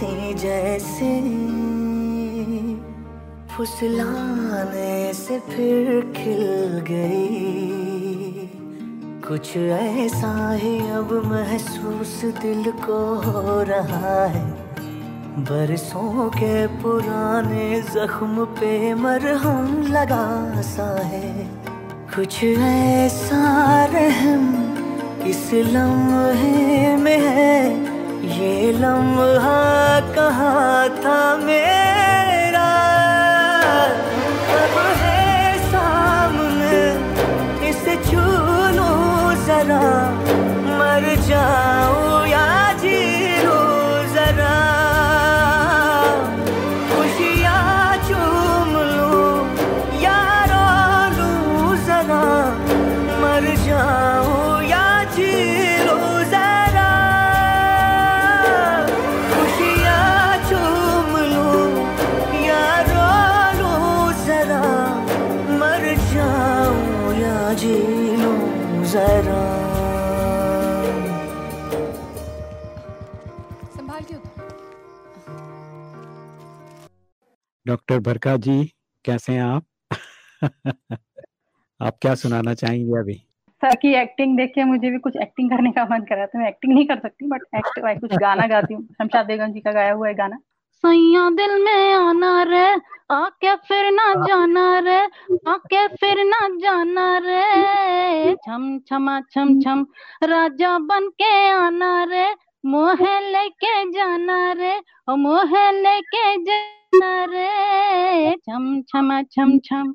हँसी जैसे फुसलाने से फिर खिल गई। कुछ ऐसा ही अब महसूस दिल को हो रहा है। बरसों के पुराने जख्म पे मरहम लगा सा है। कुछ ऐसा रहम इस लम्हे में है ये लम्हा कहाँ था मेरा? अब है सामने? इसे छू लो जरा मर जाऊँ डॉक्टर भरका जी कैसे हैं आप? आप क्या सुनाना चाहेंगे अभी? सर की एक्टिंग देख के मुझे भी कुछ एक्टिंग करने का मन करा था मैं एक्टिंग नहीं कर सकती बट एक्ट कुछ गाना गाती हूँ। शमशाद बेगम जी का गाया हुआ है गाना। सैया दिल में आना रे आके फिर ना जाना रे आके फिर ना जाना रे। छम छमा छम छम राजा बन के आना रे मोहे लेके जाना रे मोह लेके जाना रे छम, छमा, छम छम।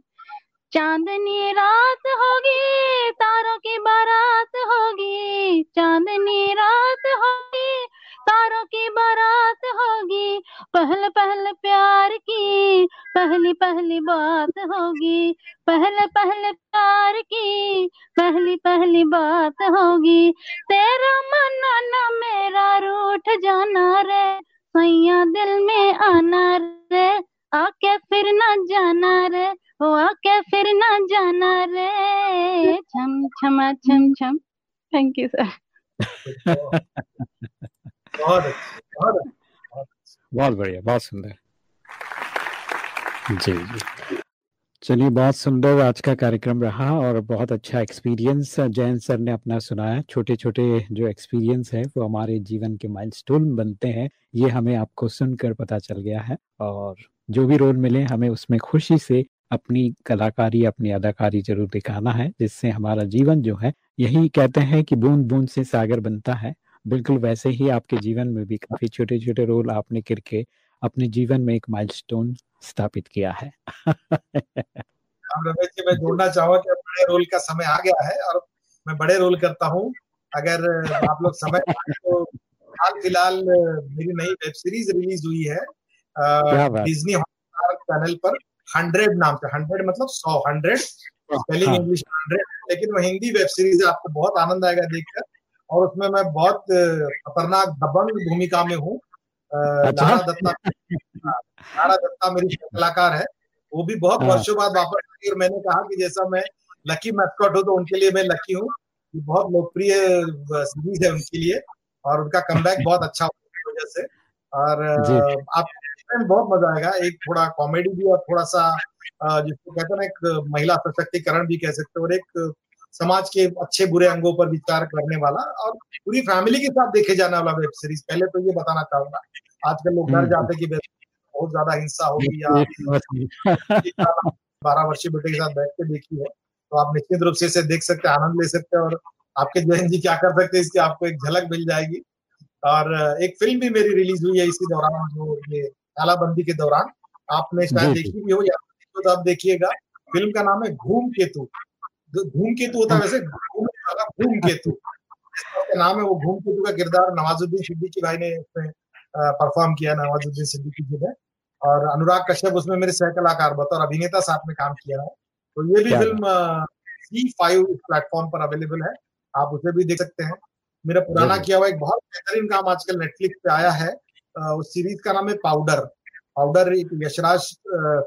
चांदनी रात होगी, तारों की बारात होगी। चांदनी रात होगी, तारों की बारात होगी। पहल पहल प्यार की, पहली पहली बात होगी। पहल पहल प्यार की, पहली पहली बात होगी। तेरा मनाना मेरा रूठ जाना रे, सैया दिल में आना रे। आके फिर ना जाना रे ओ आके फिर ना जाना रे। छम छमा छम छम। थैंक यू सर बहुत बहुत। बहुत बढ़िया बहुत सुंदर। जी जी। चलिए बहुत सुंदर आज का कार्यक्रम रहा और बहुत अच्छा एक्सपीरियंस जैन सर ने अपना सुनाया। छोटे छोटे जो एक्सपीरियंस है वो हमारे जीवन के माइलस्टोन बनते हैं। ये हमें आपको सुनकर पता चल गया है और जो भी रोल मिले, हमें उसमें खुशी से अपनी कलाकारी, अपनी अदाकारी ज़रूर दिखाना है, जिससे हमारा जीवन जो है, यही कहते हैं कि बूंद बूंद से सागर बनता है। बिल्कुल वैसे ही आपके जीवन में भी काफ़ी छोटे छोटे रोल आपने करके अपने जीवन में एक माइलस्टोन स्थापित किया है। रमेश जी, मैं जोड़ना चाहूँगा कि बड़े रोल का समय आ गया है और मैं बड़े रोल करता हूँ। अगर आप लोग समय तो हाल फ़िलहाल मेरी नई वेब सीरीज़ रिलीज़ हुई है। डिज्नी हॉटस्टार चैनल पर हंड्रेड नाम से हंड्रेड मतलब सौ हंड्रेड स्पेलिंग हाँ। इंग्लिश हंड्रेड लेकिन वो हिंदी वेब सीरीज़ है आपको बहुत आनंद आएगा देखकर। और उसमें मैं बहुत खतरनाक दबंग भूमिका में हूँ। अच्छा। लारा दत्ता हाँ, लारा दत्ता मेरी कलाकार है। वो भी बहुत हाँ। वर्षों बाद वापस आई और मैंने कहा कि जैसा मैं लकी मैस्कॉट हूँ तो उनके लिए मैं लकी हूँ। बहुत लोकप्रिय सीरीज़ है उनके लिए और उनका कमबैक बहुत अच्छा वजह से। और आप देखने में बहुत मज़ा आएगा। एक थोड़ा कॉमेडी भी और थोड़ा सा जिसको कहते हैं ना एक महिला सशक्तिकरण भी कह सकते हो और एक समाज के अच्छे बुरे अंगों पर विचार करने वाला और पूरी फैमिली के साथ देखे जाने वाला वेब सीरीज़ पहले तो ये बताना चाहूँगा आजकल लोग डर हम्म। जाते कि बहुत ज़्यादा हिंसा होगी या बारह वर्षीय बेटे के साथ बैठ के देखी है तो आप निश्चित रूप से इसे देख सकते हैं आनंद ले सकते हैं और आपके जैन जी क्या कर सकते हैं इसकी आपको एक झलक मिल जाएगी। और एक फ़िल्म भी मेरी रिलीज़ हुई है इसी दौरान जो ये तालाबंदी के दौरान। आपने शायद। देखी भी हो या तो आप देखिएगा। फ़िल्म का नाम है घूम केतु। धूम केतु होता है वैसे वाला घूम केतु। नाम है वो घूम केतु का किरदार नवाजुद्दीन सिद्दीकी भाई ने इसमें परफॉर्म किया नवाजुद्दीन सिद्दीकी जी ने। और अनुराग कश्यप उसमें मेरे सह कलाकार बतौर अभिनेता साथ में काम किया है। तो ये भी फ़िल्म सी फाइव प्लेटफॉर्म पर अवेलेबल है। आप उसे भी देख सकते हैं। मेरा पुराना किया हुआ एक बहुत बेहतरीन काम आजकल नेटफ्लिक्स पे आया है। उस सीरीज़ का नाम है पाउडर पाउडर एक यशराज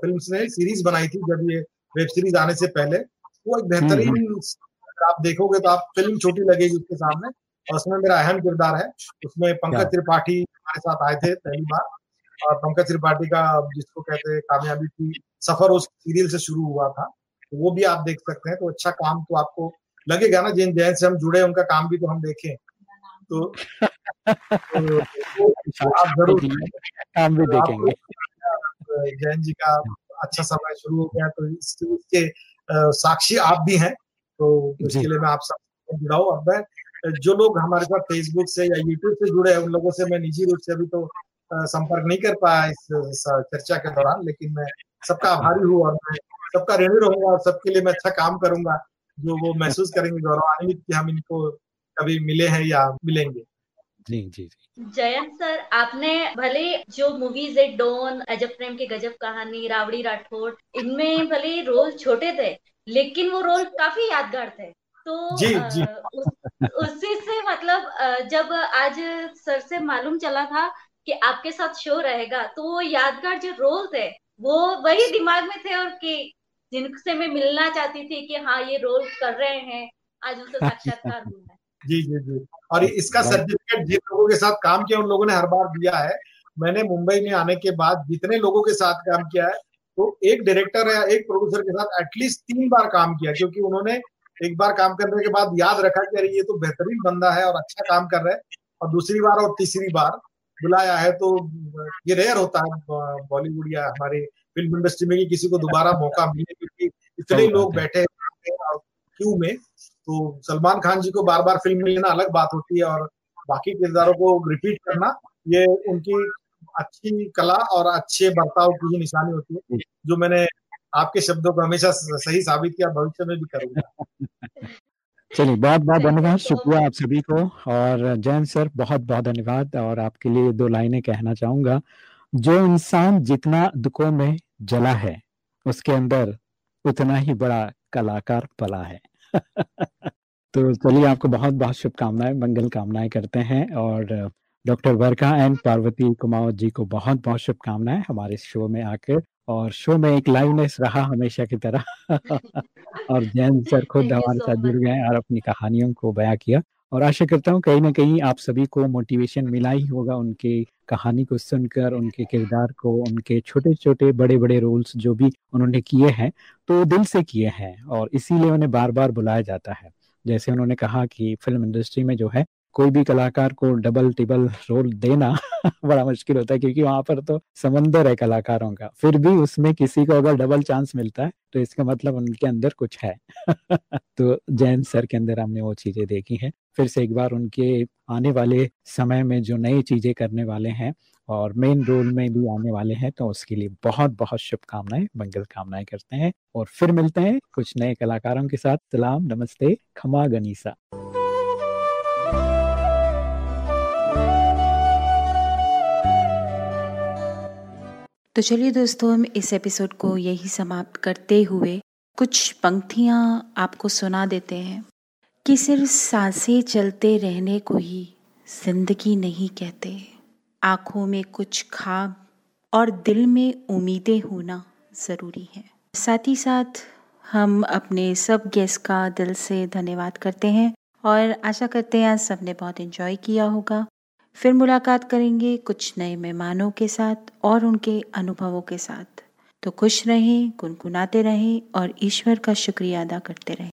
फिल्म्स ने सीरीज़ बनाई थी जब ये वेब सीरीज़ आने से पहले। वो एक बेहतरीन आप देखोगे तो आप फ़िल्म छोटी लगेगी उसके सामने। और उसमें मेरा अहम किरदार है। उसमें पंकज त्रिपाठी हमारे साथ आए थे पहली बार। और पंकज त्रिपाठी का जिसको कहते हैं कामयाबी की सफ़र उस सीरियल से शुरू हुआ था। तो वो भी आप देख सकते हैं। तो अच्छा काम तो आपको लगेगा ना जिन जैन से हम जुड़े उनका काम भी तो हम देखें। तो, तो, तो आप ज़रूर काम भी देखेंगे। जैन जी का अच्छा समय शुरू हो गया तो इसके साक्षी आप भी हैं तो इसके लिए मैं आप सब जुड़ा हूँ और मैं जो लोग हमारे साथ फेसबुक से या यूट्यूब से जुड़े हैं उन लोगों से मैं निजी रूप से अभी तो संपर्क नहीं कर पाया इस इस चर्चा के दौरान लेकिन मैं सबका आभारी हूँ और मैं सबका ऋणी रहूँगा और सबके लिए मैं अच्छा काम करूँगा जो वो महसूस करेंगे गौरवान्वित कि हम इनको कभी मिले हैं या मिलेंगे? जी जी जी। जयंत सर आपने भले जो मूवीज़ है डॉन अजब प्रेम की गजब कहानी रावड़ी राठौड़ इनमें भले रोल छोटे थे लेकिन वो रोल काफ़ी यादगार थे। तो जी, जी। उस- उसी से मतलब जब आज सर से मालूम चला था कि आपके साथ शो रहेगा तो वो यादगार जो रोल थे वो वही दिमाग में थे और कि जिनसे मैं मिलना चाहती थी कि हाँ ये रोल कर रहे हैं आज उनसे साक्षात्कार हुआ है। जी जी जी। और इसका सर्टिफिकेट जिन लोगों के साथ काम किया उन लोगों ने हर बार दिया है। मैंने मुंबई में आने के बाद जितने लोगों के साथ काम किया है तो एक डायरेक्टर या एक प्रोड्यूसर के साथ एटलीस्ट तीन बार काम किया क्योंकि उन्होंने एक बार काम करने के बाद याद रखा कि अरे ये तो बेहतरीन बंदा है और अच्छा काम कर रहा है। और दूसरी बार और तीसरी बार बुलाया है तो ये रेयर होता है बॉलीवुड या हमारे फ़िल्म इंडस्ट्री में कि किसी को दोबारा मौका मिले क्योंकि इतने लोग बैठे हैं क्यू में। तो सलमान खान जी को बार बार फ़िल्म में लेना अलग बात होती है और बाकी किरदारों को रिपीट करना ये उनकी अच्छी कला और अच्छे बर्ताव की ही निशानी होती है जो मैंने आपके शब्दों को हमेशा सही साबित किया भविष्य में भी करूँगा। चलिए बहुत बहुत धन्यवाद शुक्रिया आप सभी को और जैन सर बहुत बहुत धन्यवाद और आपके लिए दो लाइनें कहना चाहूँगा जो इंसान जितना दुखों में जला है उसके अंदर उतना ही बड़ा कलाकार पला है। तो चलिए आपको बहुत बहुत शुभकामनाएँ मंगल कामनाएँ करते हैं और डॉक्टर वर्का एंड पार्वती कुमावत जी को बहुत बहुत शुभकामनाएँ हमारे शो में आकर और शो में एक लाइवनेस रहा हमेशा की तरह और जैन सर खुद हमारे साथ जुड़ गए और अपनी कहानियों को बयां किया और आशा करता हूँ कहीं ना कहीं आप सभी को मोटिवेशन मिला ही होगा उनके कहानी को सुनकर उनके किरदार को उनके छोटे छोटे बड़े बड़े रोल्स जो भी उन्होंने किए हैं तो दिल से किए हैं और इसीलिए उन्हें बार बार बुलाया जाता है। जैसे उन्होंने कहा कि फ़िल्म इंडस्ट्री में जो है, कोई भी कलाकार को डबल, टिबल रोल देना बड़ा मुश्किल होता है, क्योंकि वहाँ पर तो समंदर है कलाकारों का। फिर भी उसमें किसी को अगर डबल चांस मिलता है तो इसका मतलब उनके अंदर कुछ है। तो जैन सर के अंदर हमने वो चीज़ें देखी हैं। फिर से एक बार उनके आने वाले समय में जो नई चीज़ें करने वाले हैं और मेन रोल में भी आने वाले हैं तो उसके लिए बहुत बहुत शुभकामनाएँ, मंगल कामनाएँ करते हैं और फिर मिलते हैं कुछ नए कलाकारों के साथ। सलाम, नमस्ते, खमा गनीसा। तो चलिए दोस्तों, हम इस एपिसोड को यही समाप्त करते हुए कुछ पंक्तियाँ आपको सुना देते हैं कि सिर्फ़ साँसें चलते रहने को ही ज़िंदगी नहीं कहते। आँखों में कुछ खाब और दिल में उम्मीदें होना ज़रूरी है। साथ ही साथ हम अपने सब गेस्ट का दिल से धन्यवाद करते हैं और आशा करते हैं आज सबने बहुत एंजॉय किया होगा। फिर मुलाकात करेंगे कुछ नए मेहमानों के साथ और उनके अनुभवों के साथ। तो खुश रहें, गुनगुनाते रहें और ईश्वर का शुक्रिया अदा करते रहें।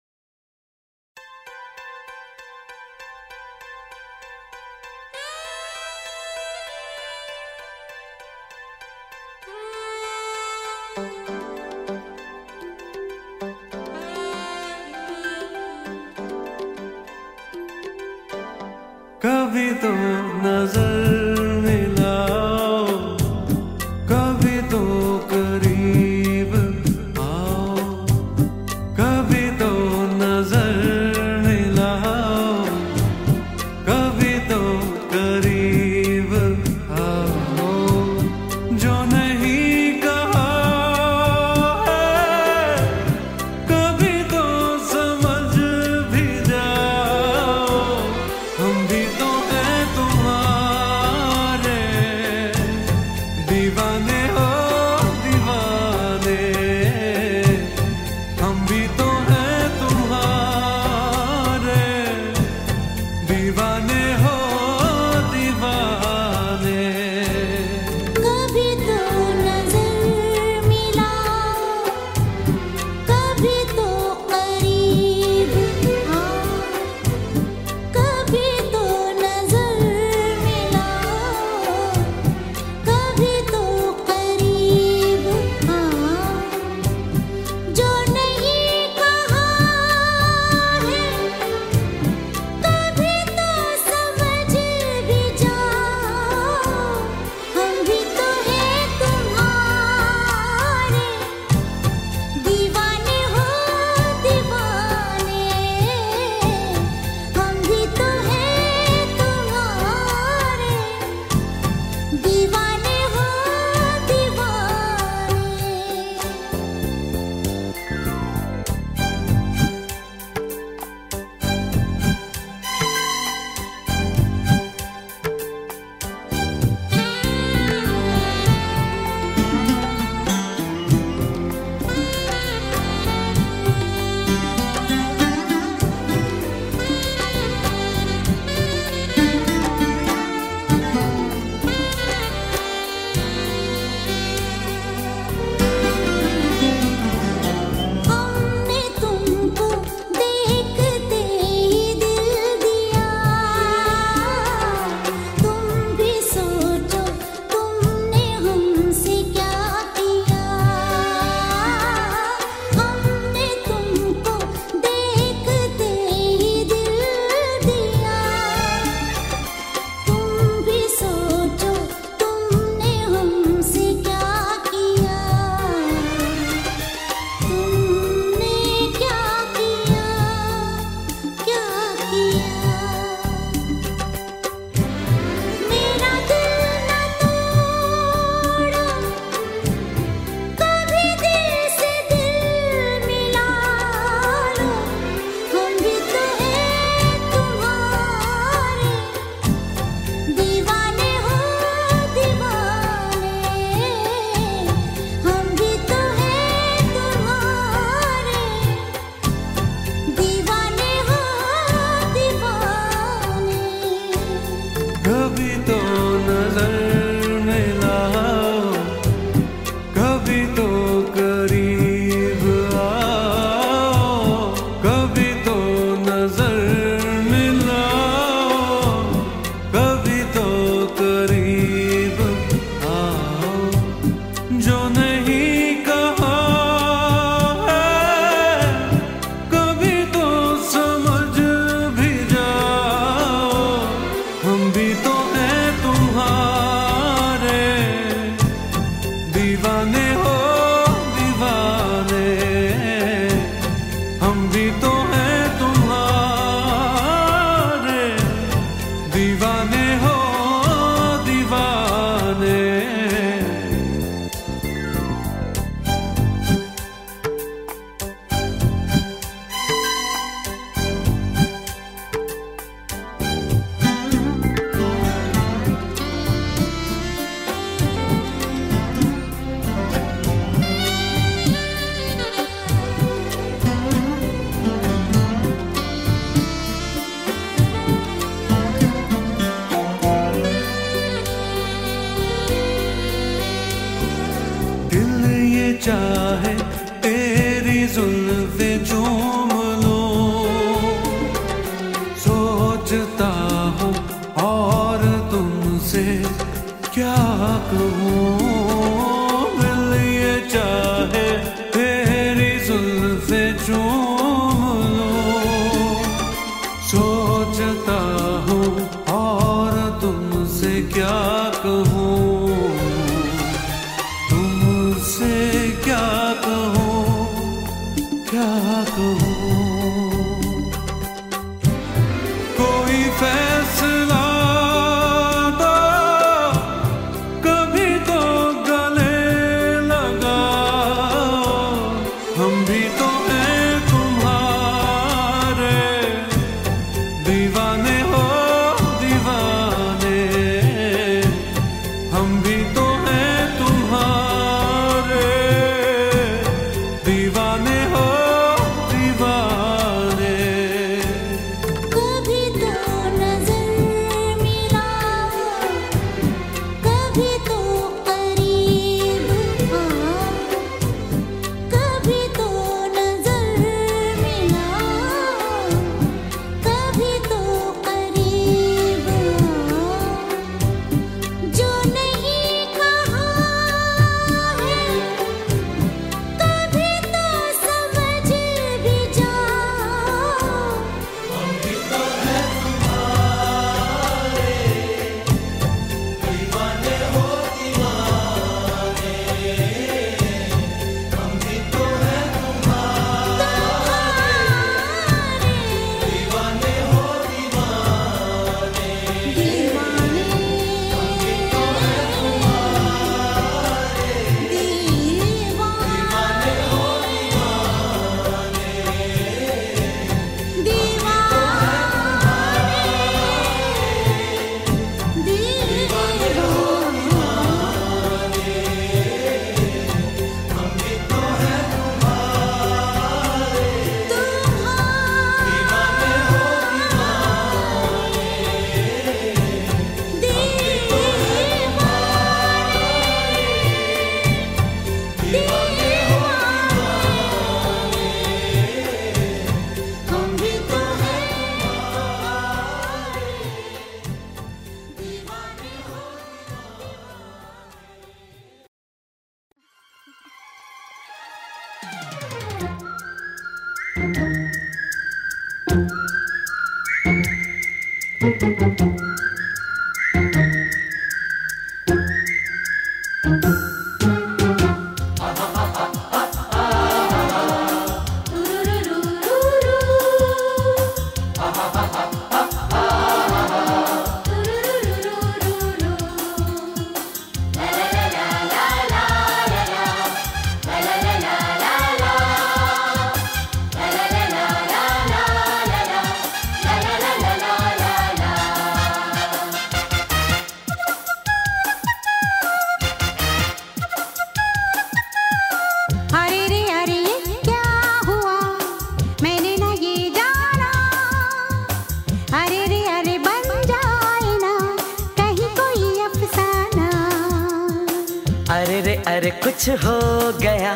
कुछ हो गया,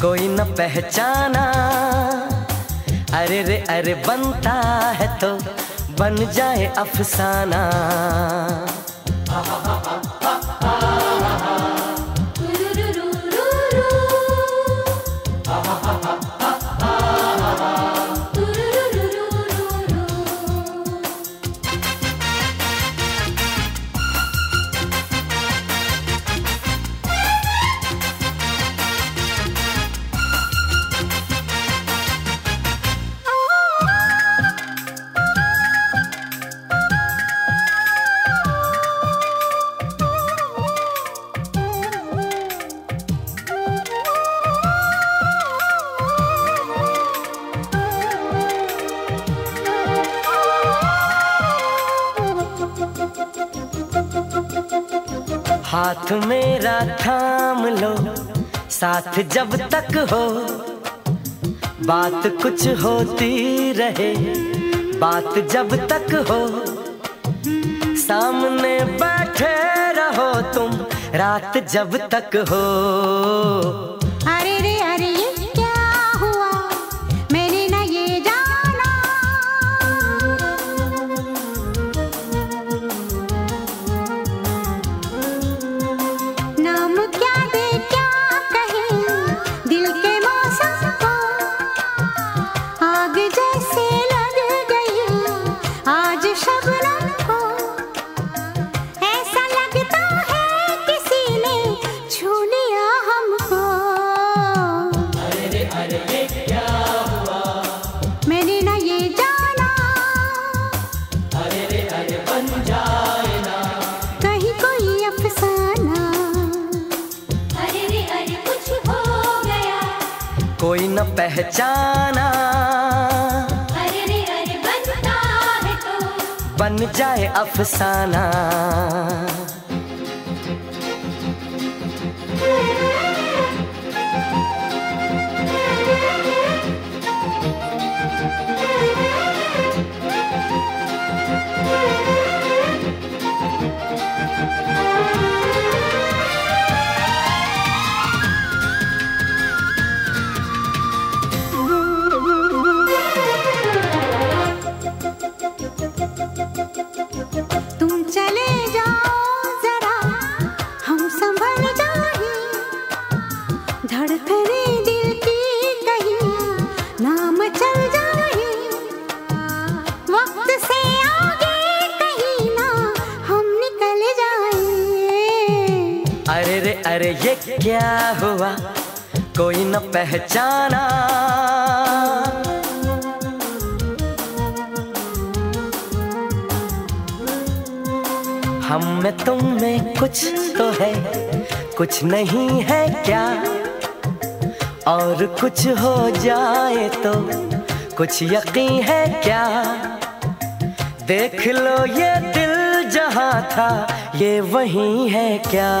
कोई न पहचाना। अरे रे, अरे बनता है तो बन जाए अफसाना। साथ जब तक हो, बात कुछ होती रहे। बात जब तक हो, सामने बैठे रहो तुम। रात जब तक हो अफसाना कुछ नहीं है क्या? और कुछ हो जाए तो कुछ यकीन है क्या? देख लो ये दिल जहाँ था ये वही है क्या?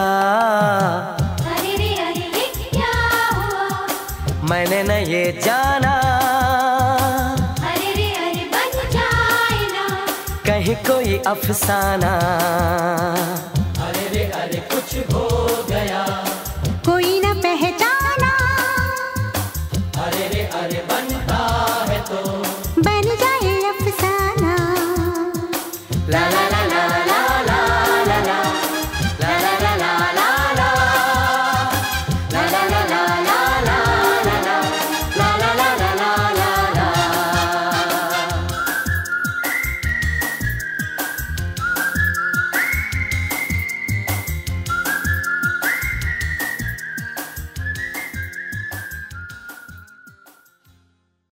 मैंने न ये जाना। कहीं कोई अफसाना।